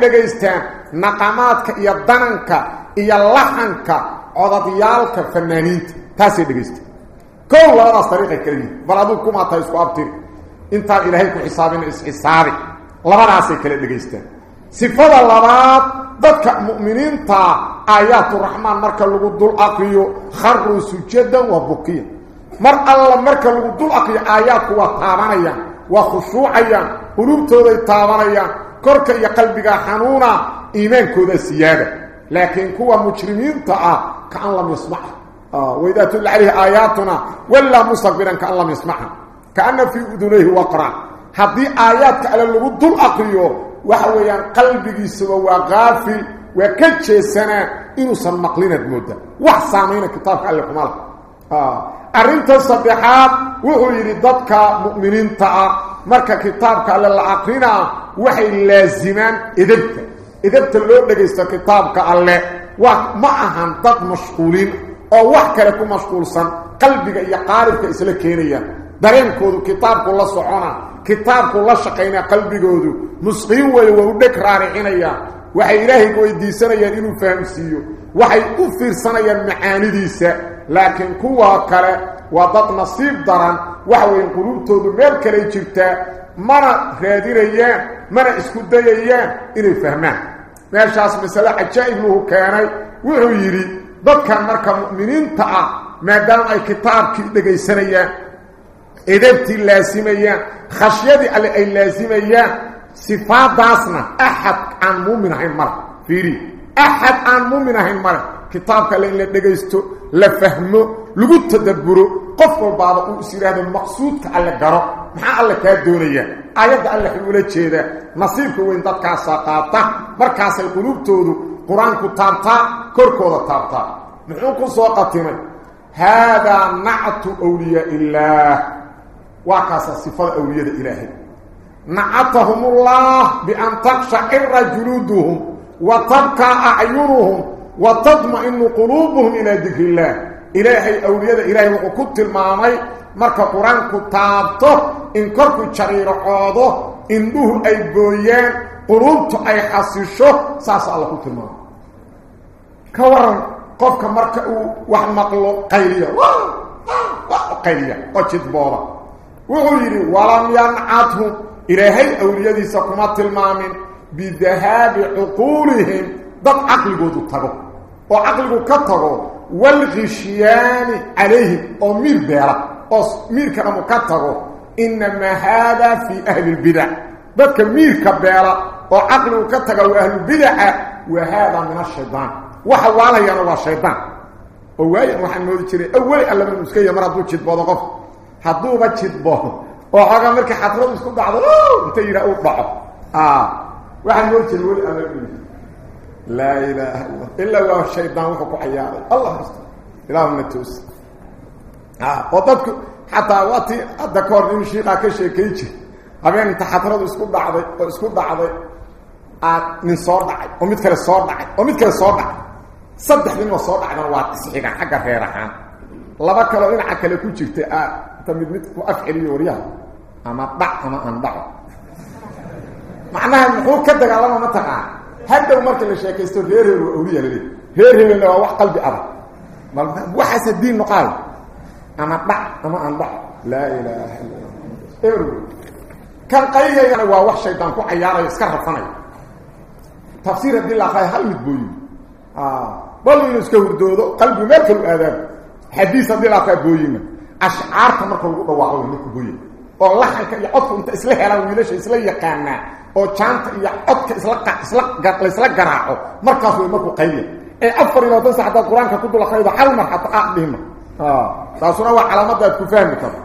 dhegaystaan naqamaadka iyo dananka iyo laxanka codadyaalka fanaaniinta taasay dhegaystaan kow labadaas dariiqay kala yihin bal aduu kumaata isku abtiri intaan ilaahay ku xisaabina isxisaabi labadaasay kala dhegaystaan sifada labaad dadka mu'miniinta aayaatu raxmaan marka lagu dul aqriyo kharuu sujadan waa bukiya mar alla marka lagu dul aqriyo aayaadku waa taabanayaan waa khushuucayaan quluubtooday taabanayaan korka iyo qalbiga xanuuna iimaankooda siyaada laakiin kuwa mujrimiinta ah kaan lam yasmaca waidaa tutla calayhi aayaatuna walaa mustakbiran kaan lam yasmaca kaana fii udunayhi waqra haddii aayaadka alle lagu dul aqriyo waxa weeyaan qalbigiisaba waa kaafil waa ka jeesanaa inuusan maqlinaad mooda wax saamayna kitaabka alle kuma lah arrinta saddexaad wuxuu yidhi dadka mu'miniinta ah aqrinaa waxay laazimaan edabta edabta loo dhegaysto kitaabka alle waa ma ahan dad mashquuliin oo wax kale ku mashquulsan qalbiga iyo qaalibka isla keenayaan dareenkoodu kitaabku la socona kitaabku la shaqaynaa qalbigoodu musqiin weeye waa u dheg raaricinayaan waxay ilaahay weydiisanayaan inuu fahamsiiyo waxay u fiirsanayaan macaanidiisa laakiin kuwa kale waa dad nasiib daran waxa weeye quluubtoodu meel kaley jirtaa مرة غادرية مرة اسكدية إلي فهمان ماشا اسم السلاح الجائب له كياني وعيري بكا مركا مؤمنين تعا ما دام اي كتاب كي سنية إذبتي اللازمية خشيدي اللي اللازمية صفات داسنا أحد عن مؤمن عين مرة فيري أحد عن مؤمن عين مرة كتاب اللي لديك يستو لفهمه لقد تدبره قف بعض قول سيرا هذا المقصود على الجرى ما على كادونيا ايات الله في ولا جيده نصيبك وين دتك ساقاته مركاس القلوب قران كتابتا كركوده تابتا نحن كن سو هذا نعت اولياء الله وكاس صفات اولياء الله نعتهم الله بان تقشعر جلودهم وتبقى اعينهم وتطمئن قلوبهم إلى ذكر الله wuxuu ku tilmaamay marka qur-aanku taabto in korku jariirocoodo indhuhu ay gooyaan quluubtu ay xasisho saas alla ku tilmaamay ka waran qofka marka uu wax maqlo qayliya qayliya oo jidbooda wuxuu yidhi walam yancadhum ilaahay awliyadiisa kuma tilmaamin bidahaabi cuquulihim dad caqligoodu tago oo caqligu ka tago والغشيان عليه أمير بيرا أمير كمكتغو إنما هذا في أهل البدع. بدك أمير كبيرا وعقل مكتغو أهل البدع. وهذا من الشيطان. وحواله ينوى الشيطان. أولي أحمد الشري أولي ألا من المسكي يمرضو تشتبوه دقف حدوه بتشتبوه وحقا مركي حطره بسكو بعضه. تيرا أو بعضه. آه. وحمد الشري أولي أمير inta yidhaa uu dhaco waxaan moodi jiray weli alla laa ilaaha illa ilaa waa shaydaan wuxuu ku cayaaray allah must ilaahuna toos oo dadku xataa waatii hadda ka hor inuu shiikaa ka sheekay jir habeen inta xadradu isku dhacday oo isku dhacday aad nin soo dhacay oo mid kale soo dhacay oo mid kale soo dhacay saddex ninoo soo dhacdana waa isxigan xagga reer ahaan laba kaleo هذا مركه لشيكيستو غير ويلي غير من هو قلبي ارى ما وحس الدين قال اما با اما ان با لا اله الا الله ارو كان قيل يا هو وحش شيطان كعياره يسكر فني تفسير عبد الله هاي هل بتقول آه بالو يسكو دو قلب مالك الاذان حديث عبد الله بيقول اشعار تمركو دو واو لك أو لحن كان يقف انت اسلها ولا شيء اسلها يقانا oo jaanta iyo codka isla isla laysla garaaco markaas way markuu qayliya ee afar iyo sac haddaad qur-aanka ku dul aqraydo hal mar xataa aad dhihma taasuna waa calaamada ku fahmi karto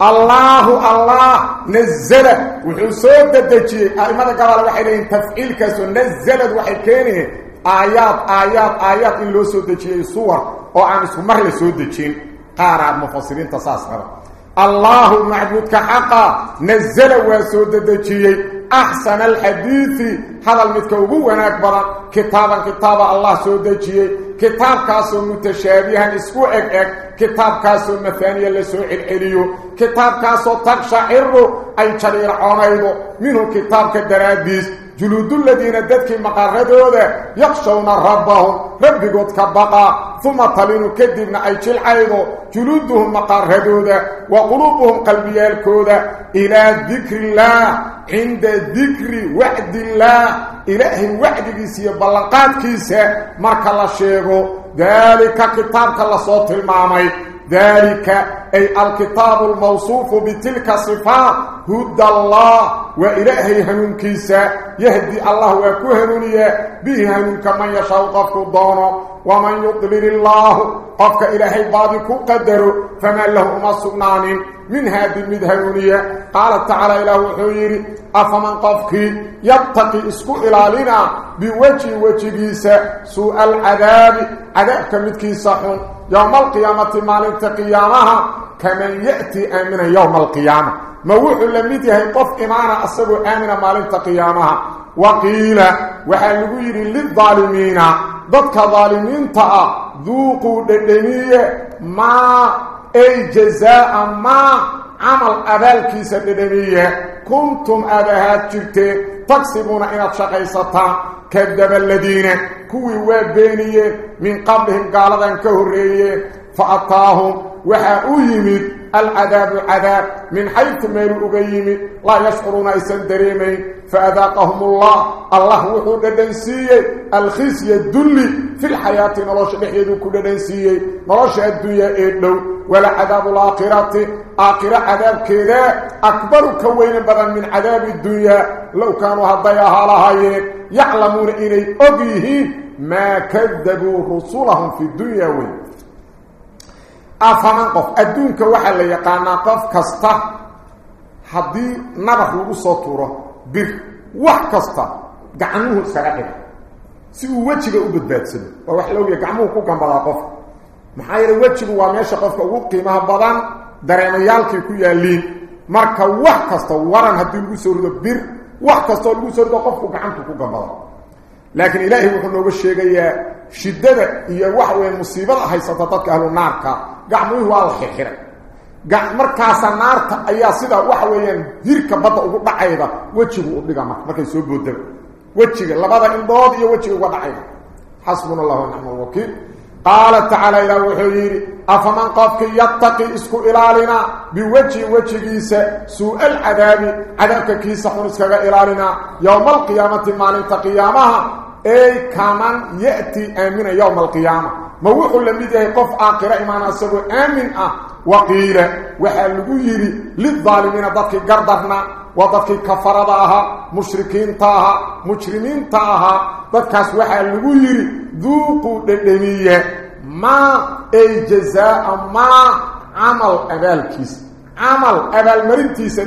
الله الله نزل وحسود دجي ائمه قال waxay leeyihiin tafciilkaas nazalad waxay keeneen aayad aayad aayad in loo soo dajiyay suwar oo aan isku mar la soo dajin qaar mufassirin tasaas qaba الله معبود كحقا نزل وسود دجي. أحسن الحديث. هذا المتكوغو وناك بدن كتابا كتابا الله سود دجي. كتاب كاسو متشابها اسكو إك إك. كتاب كاسو مثانية لسو الحليو كتاب كاسو تقشعر أي شرير عميدو. منه كتاب كدراديس جلود الذين ددك مقاردود يخشون ربهم. ربكود كبقى ثم طلنوا كدبنا أي جلعيدو جلودهم مقاردود وقلوبهم قلبيالكود إلى ذكر الله عند ذكر وعد الله. إله وعد كيسي بلقات كيسي. مرك الله شيغو. ذلك كتابك الله صوت المامي ذلك أي الكتاب الموصوف بتلك الصفات هدى الله وإلهي هنون كيسا يهدي الله وكهنونية به هنون كمن يشاء قفك ومن يضلل الله قفك إلهي بابك قدر فما له مصنان من هذه المدهنونية قال تعالى إله حويري أفمن قفك يبتقي اسكو إلالنا بوجه وجهيسا سوء العذاب عذابك مدكيسا يوم القيامة مالك قيامها كمن يأتي آمنا يوم القيامة. موح لميتي هي قف إمانا أصبو آمنا مالك قيامها وقيل وحلقوا للظالمين. ضدك ظالمين تأى ذوقوا ددنية ما أي جزاء ما عمل أبالكيس ددنية. كنتم أبهات جلتين تكسبون إن شقيستان. كذب الذين كوي وابينيه من قبلهم قالوا كهريه فأطاهم وحاو يمد العذاب عذاب من حيث ميلوا أغيمي لا يشعرون إسان دريمين فأذاقهم الله الله وحو ددنسيه الخزي الدلي في الحياة نروش نحيدو كل ددنسيه نروش الدنيا إدلو ولا عذاب الآخرة آخرة عذاب كذا أكبر كوين بدن من عذاب الدنيا لو كانوا هضيها لهايين يعلمون إني أبيهين ما كذبوا رسولهم في الدنيا وين أفمن قف أدونك وحا يقانا قف كستا حدي نبخ لغو سطورة بر وح كستا قعنوه سرقه سيو وجهه أبدبادسن ووح لو يقعموه كوكا بلا قف محاير وجهه وميشا قفك وقيمها بدان dareemayaalkay ku yaaliin marka wax kasta waran hadii lagu soo rido bir wax kasta lagu soo rido qofku gacanta ku gambado laakiin ilaahay wuxuu nooga sheegayaa shidada iyo wax weyn musiibada haysata dadka ahlu naarka gacmuhu waa la xixiray markaasa naarta ayaa sida waxa weeyaan hirka badda ugu dhacayda wejigu u dhiga marka markay soo boodaba wejiga labada indhood iyo wejiga uga dhacayda xasbuna allahu wa nicma alwakiil قال تعالى إلى وحيري أفمن قفك يتقي اسكو إلالنا بوجه وجهيس سوء العذاب عذابك كيس حنسك إلالنا يوم القيامة ما لنت قيامها أي كمان يأتي آمنا يوم القيامة موحو لمده قف آخر إيمان أسابه آمن أه وقيل وحالقو يري للظالمين ضدك قردرنا وضدك كفردها مشركين تاها مجرمين تاها ضدكاس وحالقو يري ذوقوا للدنية ما أي جزاء ما عمل أبالكيس عمل أبال مرنتيس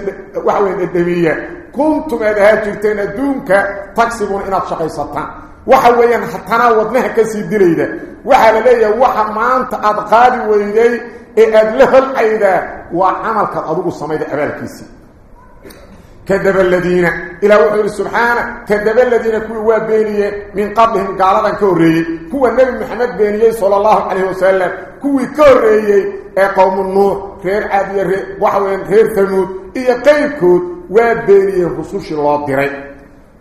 وحوين الدنية كنتم أدها جرتين دونك تكسبون إنات شقيستان وحوين حتنا ودنها كسي دليدا وحال ليا وحا ما أنت أدقادي ويدي أدله الأيدا وعملك أدوك السميد أبالكيسي كذب الذين إلى وحي سبحانه كذب الذين كوا بينيه من قبلهم قالوا كوريه هو النبي محمد بينيه صلى الله عليه وسلم كوي كوريه قوم النوح غير عادي وحوين غير ثمود إيا قيركود وبينيه رسوش الله ديري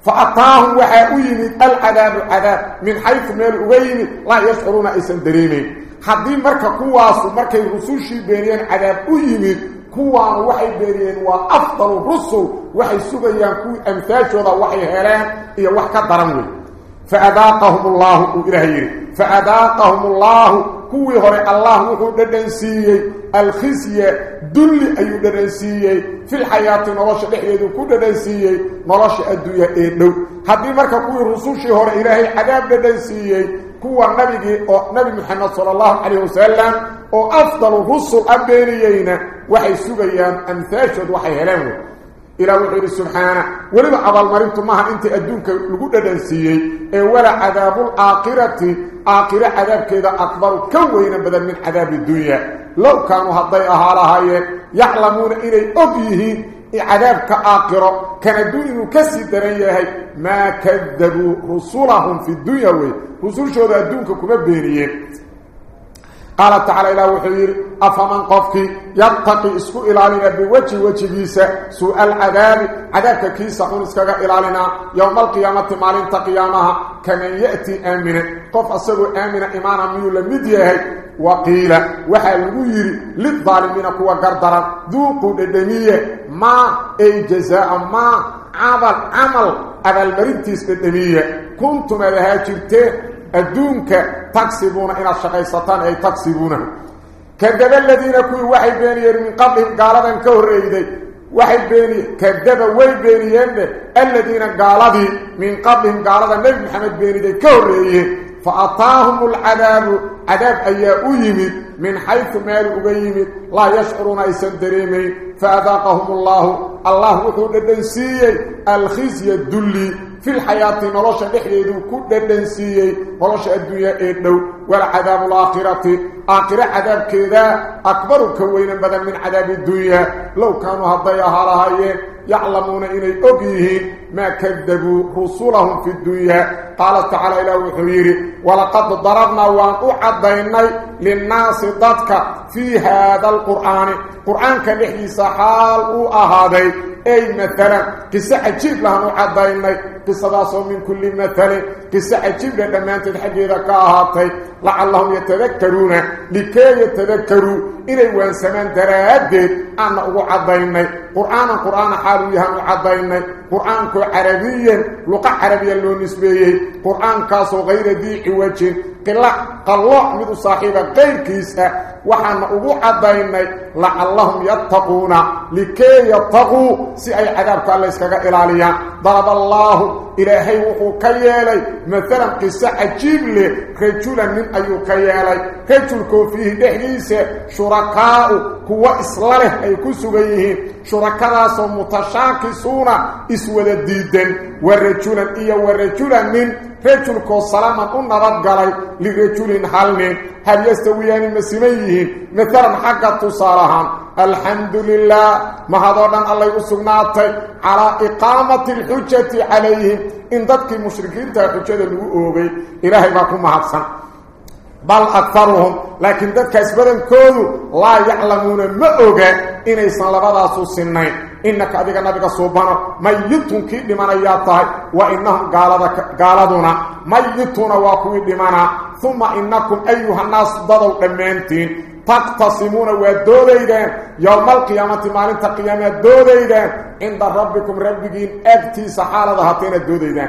فأطاهم وحاويمد العذاب العذاب من حيث ميل أغيمد لا يشعرون إيسان دريمين حدي مركا كواسو مركا رسوشي بينيين عذاب أغيمد كوان وحي بينيين وأفضل الرسل وحي سغيان كوي أمثاشوذا وحي هلان إيا وحكا درموي. فأذاقهم الله إلهي فأذاقهم الله. كوي هري الله وحو ددنسيي الخزي دل أيو ددنسيي في الحياة نرش دحيدو كو ددنسيي نرش أدوية إيدو هذه مركا كوي رسوشي هري إلهي عذاب ددنسيي كوى النبي نبي محمد صلى الله عليه وسلم وأفضل الرسل أبينيين وحي سبيان أمثاشد وحي هلانه إلى وحيد سبحانه. ولما عضل مرينتم معها أنت أدونك لقود دنسيي. ولا عذاب الآخرة. آخرة عذاب كذا أكبر. كوين بدل من عذاب الدنيا؟ لو كانوا هضيئها لهاي يعلمون إلي أبيه. عذابك آخرة كان دون كسي درية ما كذبوا رسولهم في الدنيا رسول ذا أدونك كما بينيين قال تعالى إلى وحير أفمن قفك يتقي اسكو إلالنا بوجه وجه جيسا سوء العذاب عذابك كيسا قنسكك إلالنا يوم القيامة مالين تقيامها. كمن يأتي آمنا قف أصدو آمنا إيمانا ميولا مديه وقيل وحالوير للظالمين كوا قردرا. ذوقوا الدمية ما أي جزاء ما عمل عمل. أبا المرنتيس الدمية كنتم الدونك تكسبون إلى الشقيستان أي تكسبونه كذب الذين كوي وحي بينيين من قبلهم قالوا كوريدي وحي بيني كذب وي بينيين الذين قالوا من قبلهم قالوا النبي محمد بينيين كوريدي فأطاهم العذاب عذاب أي أيمد من حيث مال أيمد لا يشعرون أيسان دريمين فأذاقهم الله الله وحود الدنسيي الخزي الدلي في الحياة نلوش نحيدو كل دنسيي نلوش الدنيا إدنو والعذاب الآخرة. آخرة عذاب كذا أكبر كوين بدل من عذاب الدنيا. لو كانوا هضيها لهايين يعلمون إني أبيه ما كذبوا رسولهم في الدنيا. قال تعالى إلى وحويري ولقد ضربنا وأن أعدينا للناس ضدك في هذا القرآن. قرآن كنحي سحال أهادي. أي مثلا قصة عجيب لها نعدينا قصة داسو من كل مثل. قصة عجيب لدمان تدحجيرا كاهاتي لعلهم يتذكرون. لكي يتذكروا. إلي وان سمان درادد أن أعدينا قرآن قرآن حالويها نعدينا قرآن عربيا. لقى عربيا لو نسبيه. قرآن كاسو غير ذي عوج. قلع قلع من صاحب غير كيسا وحن أبو عدينا لعلهم يتقون. لكي يتقوا. سي أي عذابك الله يسكاك إلاليا. ضرب الله إلهي وحو كيالي. مثلا قصة عجيب لي. رجولا من أيو كيالي. رجل فيه دحليسة شركاء كو إصلاله أي كسوغيه شركاء سو متشاكسون إسود الديدن. ورجولا إيا ورجولا من. رجل كو سلاما أنرد قلي لرجل حالين هل يستويان مسيميه مثلا حقا تصالحا الحمد لله ما هذا الله يسقناتي على إقامة الحجة عليهم إن ذاتك المشركين تحجة لأوغي إلهي باكم محسن بل أكثرهم لكن ذاتك أسبدا كودوا لا يعلمون ما أوغي إن يسان لبدا سنين إنك أذيك النبي صوبانا ميتون كي لمن ياتاي وإنهم قالدنا ميتون واكوي لمن ثم إنكم أيها الناس ضدوا قمانتين تقتصمون ودوليدين. يوم القيامة مالين تقيامة دوليدين. عند ربكم ربكين ابتي سحالة هاتين الدوليدين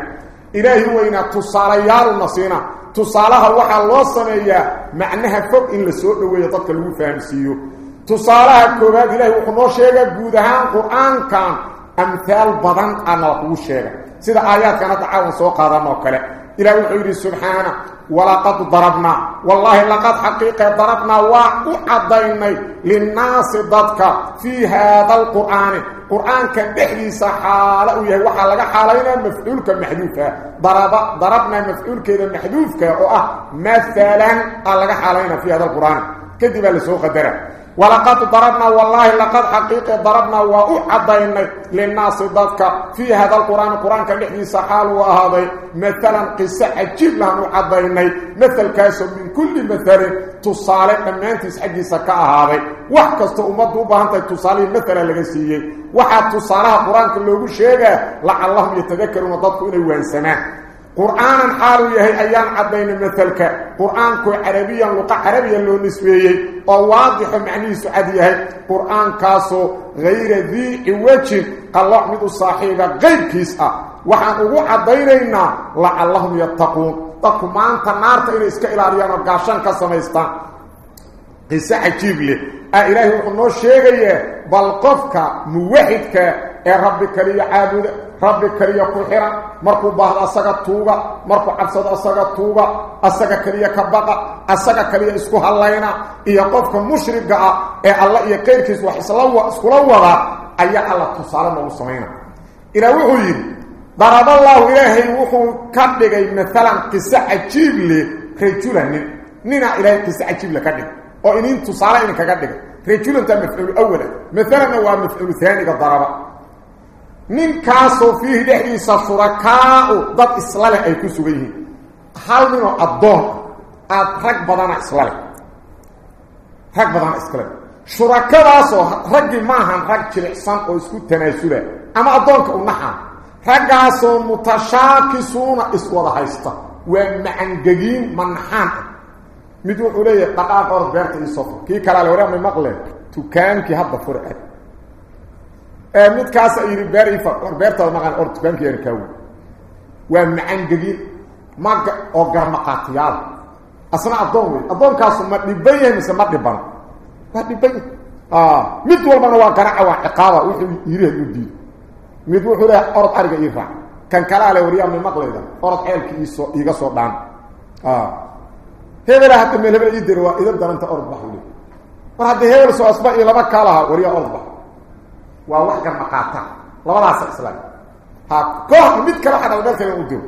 إلهي وإن تصالة يار النصينا تصالة الوحى الله صنعية معنها فوق إلا سؤل ويطاق الوفام سيو تصالة الكباد إلهي وخنوشيك قودهان قرآن كان. أمثال بضان أنا وخوشيك سيدة آيات كانت عاون سوق هذا موكلة إلهي وحيري سبحانه. ولقد ضربنا. والله لقد حقيقة ضربنا وعضينا للناس ضدك في هذا القرآن. قرآن كان بحدي سحالة ويهي وحالة حالينا مفعول كمحذوفة ضرب ضربنا مفعول كذا محذوف كأه مثلا قال حالينا في هذا القرآن. كذب لسوق درب ولقد ضربنا والله لقد حقيقة ضربنا وأعضينا للناس ضدك. في هذا القرآن القرآن كان يحدي سحال وهذا. مثلا قصة عجيب لها نعضينا مثل كاسو من كل مثل تصالي لما أنت سحجي سكاء هذا. وحكست أمده بهانت تصالي مثلا لغسيه وحد تصالها القرآن كله شيء لعلهم يتذكرون ضدك إليه وانسمان قرآن حالو يهي أيام عدين مثلك قرآن كو عربيا لقى عربيا لو نسبيي وواضح معنيه سعد يهي قرآن كاسو غير ذي وجه الله مدو صاحبه غير كيسا وحان cadaynayna la'allahum yattaqun dadku maanta naarta inay iska ilaaliyaan oo gaashan ka samaystaan qisa ajiib leh a ilaahi wuxuu noo sheegaya bal qofka muwahidka ee rabbi kaliya ku xiran markuu baahdo asaga tuuga markuu cabsado asaga tuuga asaga kaliya ka baqa asaga kaliya isku hallayna iyo qofka mushriga ah ee alla iyo qeyrkiis wax iskula wada ayaa alla tusaale noogu samayna ilaa wuxuu yidhi daraballahu ilaahay wuxuu ka dhigay maalan qiso cajiib leh rajulanin ninaa ilaahay qiso cajiib le ka dhigay oo inin tusaale inin kaga dhigay rajulanta mafcuulu awala maalanna waa mafcuulu haaniga daraba isla leh ay ku sugan yihiin hal ninoo addoon aada rag badana isla leh rag badana iskale shurakadaasoo raggii maahan rag jilicsan oo isku tanaasula ama addoonka u naxaa raggaasoo mutashaakisuuna iswada haysta waa macangegiin manaxaan ah mid wuxuu leeyahay dhaqaaq or beerta ii sofo kii kalaa le waraa may maqleen dukaankii hadda fura dukaankii yar kaawi waa macangegi maga oo garmaqaatiyaal asna adoon wey adoonkaas ma dhiban yahay mise ma dhiban waa dhiban ah mid walbana waa garaca waa ciqaaba wuxuu yiri haduu diido mid wuxuu leeyahay orod ariga ii raac kan kalaa le wariyaa may maqlayda orod ceelkii iisoo iiga soo dhaan ah hebela hadda meel hebel ii diro waa idan daranta orod bax weli mar haddii hebel soo asba iyo laba kaalaha wariyaa orod bax waa wax garmaqaata labadaas islaam ha koox mid kale meel kale u diro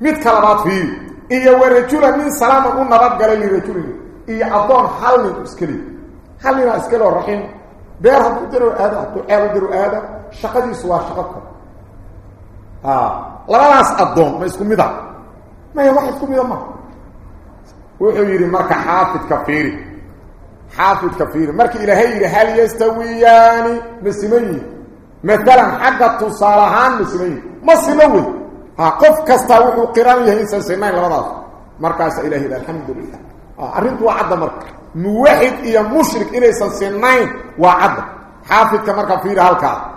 mid kale baad fiiri iyo warajula min salaama u nabad galay li rajulin iyo adoon hal nin iskali hal nin iskali oo raxim beer hadduu diro aada hadduu ceel u diro aada shaqadiisu waa ah labadaas adoon ma isku mid ah maya wax isku mid ma wuxuu yidhi marka xaafidka fiiri حافظ كفير. مرك إلى هيد هل يستويان؟ مسلمين. مثلا حق التصالحان مسلمين. مسلمين قف كستاوح القرام يهين سنسيمان لبضاف مركز إلى هيد الحمد لله. أريد وعد مرك موحد إيا مشرك إلى سنسيمان وعد. حافظ كمرك فير هالكا.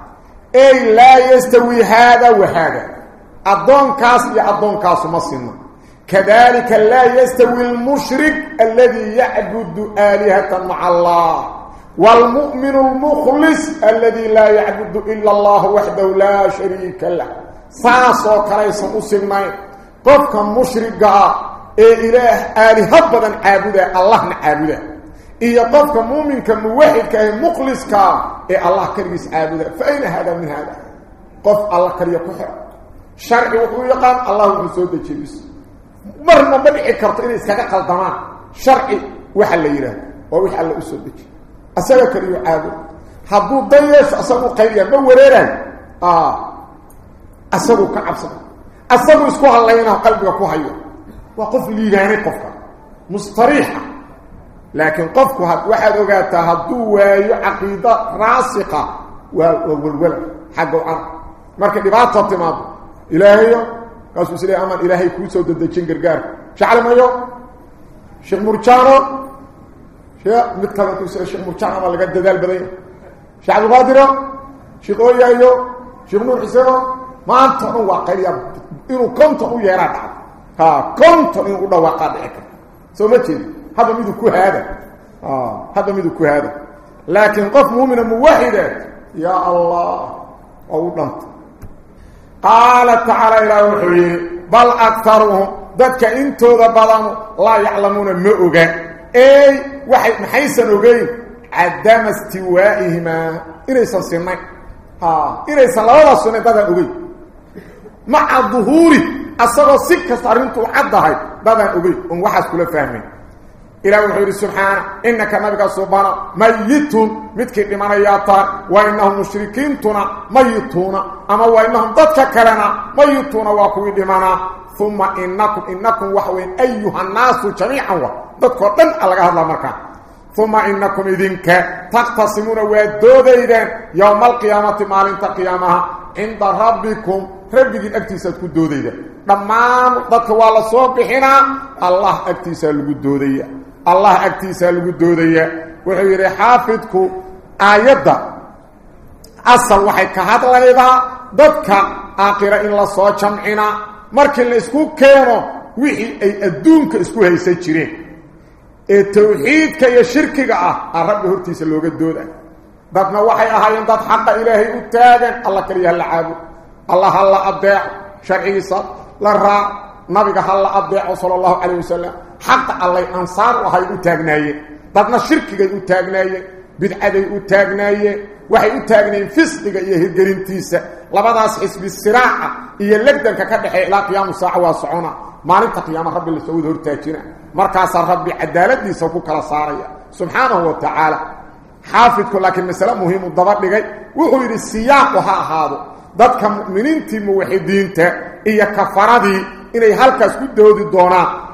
أي لا يستوي هذا وهذا. أدون كاس يا أدون كاس مسلمين كذلك لا يستوي المشرك الذي يعبد آلهة مع الله والمؤمن المخلص الذي لا يعبد إلا الله وحده لا شريك له. ساسو كريس مسلمين قفك مشرك إيه إله آلهة بدن عابده الله نعابده. إيه قفك مؤمن كموحد كه مخلص كا إيه الله كريس عابده. فأين هذا من هذا؟ قف الله كريس شرع وقويقان الله وحسود جيبس مرنا ما بيحي كرت إذا إسكاك قلتنا شرعي وحل ليله وحل أسر بك أسأل كريو عادو حدو ضيش أسأل قيريا ما وريران أسأل كعبسك أسأل اسكوها الليلة قلبك كوهي وقف لي لاني قفك مستريحة لكن قفك واحد وقالت هدو وايو عقيدة راسقة والولول حق الأرض مركب إبعاد تطمع إلهي إلهي قاسو سلي عمل إلهي كو سو ددجين غرغار شعل مايو؟ شيخ مرچانو شيخ مكتبة كو سو شيخ مرچانو لا ددال بري شعل غادرو شيخ اويا يو شيخ نور حسين ما أنت هو واقعي إنو كنت هو يراد ها كنت أنو دو واقع ديك سو متي هذا ميدو كو هذا. آه هذا ميدو كو هذا. لكن قف مؤمن موحد يا الله. أو ضمت قال تعالى إلى وحيه بل أكثرهم. ذلك انتو ذبضان لا يعلمون مؤغا إي وحي محيسا نغي عدم استوائهما. إليسا سنعي ها آه، إليسا لولا سنعي بدا نغي مع الظهوري أصغر سكة سارنتو عدهاي بدا نغي ونوحس كل فهمين إلهي حيري سبحانه إنك نبقى سبحانه ميتون متكي بمعنى ياتار وإنهم مشركين تونا ميتون أما وإنهم ضدك لنا ميتون وأقوي بمعنى ثم إنكم إنكم وحوين أيها الناس جميعا ضدك وطن على هذا المركة ثم إنكم إذنك تقتصمون ودود إذن يوم القيامة مالين تقيامها عند ربكم. ربك أكتسى كدود إذن تمام ضدك والصوب بحنا الله أكتسى الكدود إذن asal waxay ka hadlaydaa dadka aakhira in la soo jamcinaa markii la isku keeno wixii ay adduunka isku haysan jireen ee tawxiidka iyo shirkiga ah aa rabbi hortiisa looga dooda dadna waxay ahaayeen dad xaqa ilaahay u taagan alla kaliya hala caabud allah ha la adeeco sharcigiisa la raac nabiga ha la adeeco sala allahu calayh wasalam حتى الله أنصار وهي اوتاغنايه بدنا شركه اوتاغنايه بدعة اوتاغنايه وهي اوتاغنين فسدق يهدرنتيسا لبداس حسب الصراعه هي لقدن كدخي إلى قيام الساعة وصعونا ما نقت قيام رب اللي سوي هرتاجنا. مركاس ربي عدالتي سوف كلا صاريا سبحانه وتعالى. حافظ لكن مثلا مهم الضبط دغاي وهو السياق ها هذا. ددكم مؤمنين تي موحدين تا هي كفرادي. إني هلكاس كدودي دونا.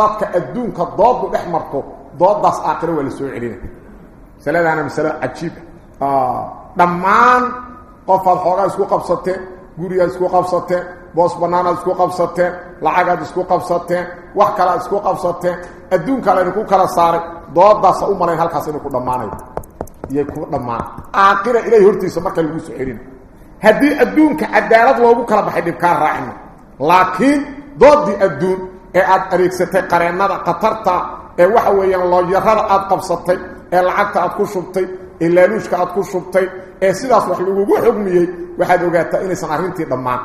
Dadka adduunka dooddu dhex marto dooddaas aakhiro waa la soo celina masaladaana masalo cajiib ah dhammaan qofaad xoogaa isku qabsateen gurigaad isku qabsateen boos bannaanaad isku qabsateen lacagaad isku qabsateen wax kalead isku qabsateen adduunkaa laydinku kala saaray dooddaasa u malayn halkaas inay ku dhammaanayo iyay ku dhammaan aakhira ilahay hortiisa marka lagu soo celina haddii adduunka cadaalad loogu kala baxay dhibkaa raacina laakiin doodii adduun ee aad adeegsatay qareennada khatarta ee waxa weeyaan looyarada aad qabsatay ee lacagta aad ku shubtay ee laaluushka aad ku shubtay ee sidaas wax lagugu xugmiyey waxaad ogaataa inaysan arrintii dhammaan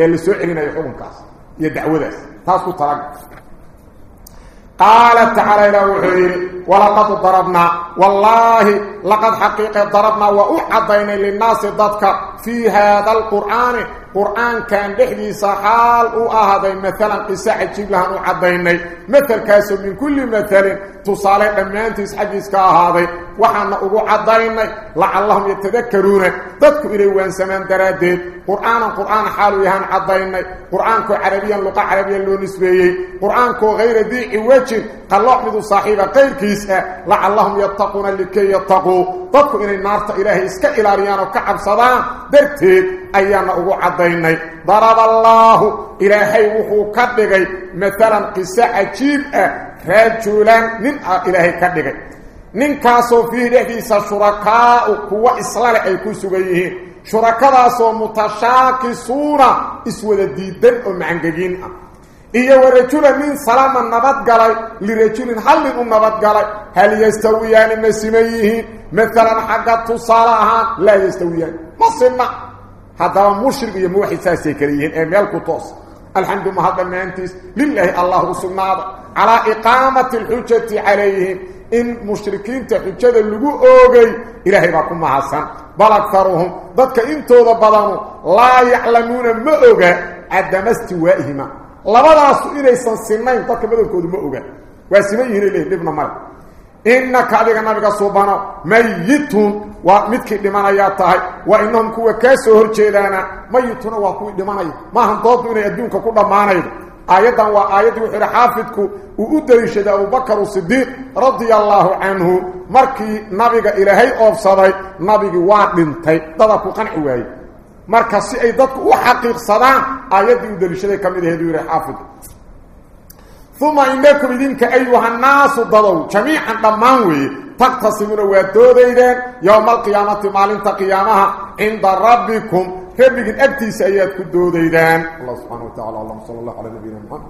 ee la soo celinayo xukunkaas iyo dacwadaas taas ku talaga قال تعالى إلى وحير ولقد ضربنا والله لقد حقيقة ضربنا وأعطينا للناس ضدك في هذا القرآن قرآن كان بحديث حال وأهدي مثلا قصة عجيب لها نعطينا مثل كاسب من كل مثل تصالح لما أنتس حديث كهذا وحنا أعطينا لعلهم يتذكرون ضدك إلي وان سمان درادين قرآن قرآن حالو يهان عطينا قرآن كو عربيا لغة عربيا لو نسبيي قرآن كو قال احمدوا صاحب غير كيسا لعلهم يتقون لكي يتقوا. ضدك إلي النار إلهي اسك إلاريان وكعب صدام. درتيد أيانا أغو عديني ضرب الله إلهي وحو كدغي. مثلا قصة عجيب رجلا من إلهي كدغي. ninkaasoo fiihi dhexdiisa shurakaa kuwa islale ay ku sugan yihiin shurakadaasoo mutashaakisuuna iswada diidan oo macangegiin ah iyo warajula nin salama nabadgalay lirajulin hal nin u nabadgalay hal yastawiyaani ma siman yihiin maalan xagga tusaale ahaan laa yastawiyaani ma sinna haddaba mushrik iyo muwaxid saasay kala yihiin ee meel ku toos dhammaantiis lilaahi allah u sugnaaday calaa iqaamati alxujati calayhim in mushrikiinta xujada lagu oogay ilaahay baa ku mahadsan bal aktaruhum dadka intooda badanu laa yaclamuuna ma oga cadama istiwaa'ihima labadaasu inaysan sinayn dadka badankoodu ma oga waa siman yihin leh dhibna male innaka adiga nabiga subano mayitun waa midkii dhimanayaa tahay wa inahum kuwa kaa soo hor jeedaana mayituna waa kuwii dhimanaya maahan dooddu inay adduunka ku dhammaanaydo آيادا وآيات وحير حافظك وأدريشد أبو بكر الصديق رضي الله عنه مركي نبيك إلهي أفصدي نبيك وادنتي دادكو قنعواي مركا سي أي دادك وحقيق صدان آيات ودريشد كمير هدوير حافظ ثم إنكم إذنك أيها الناس ضدوا جميعا ضمانوي تقتصمون ودوديدين يوم القيامة مالنت قيامها عند ربكم ربك أبتي سيئات كدوديدين الله سبحانه وتعالى اللهم صلى الله على نبينا محمد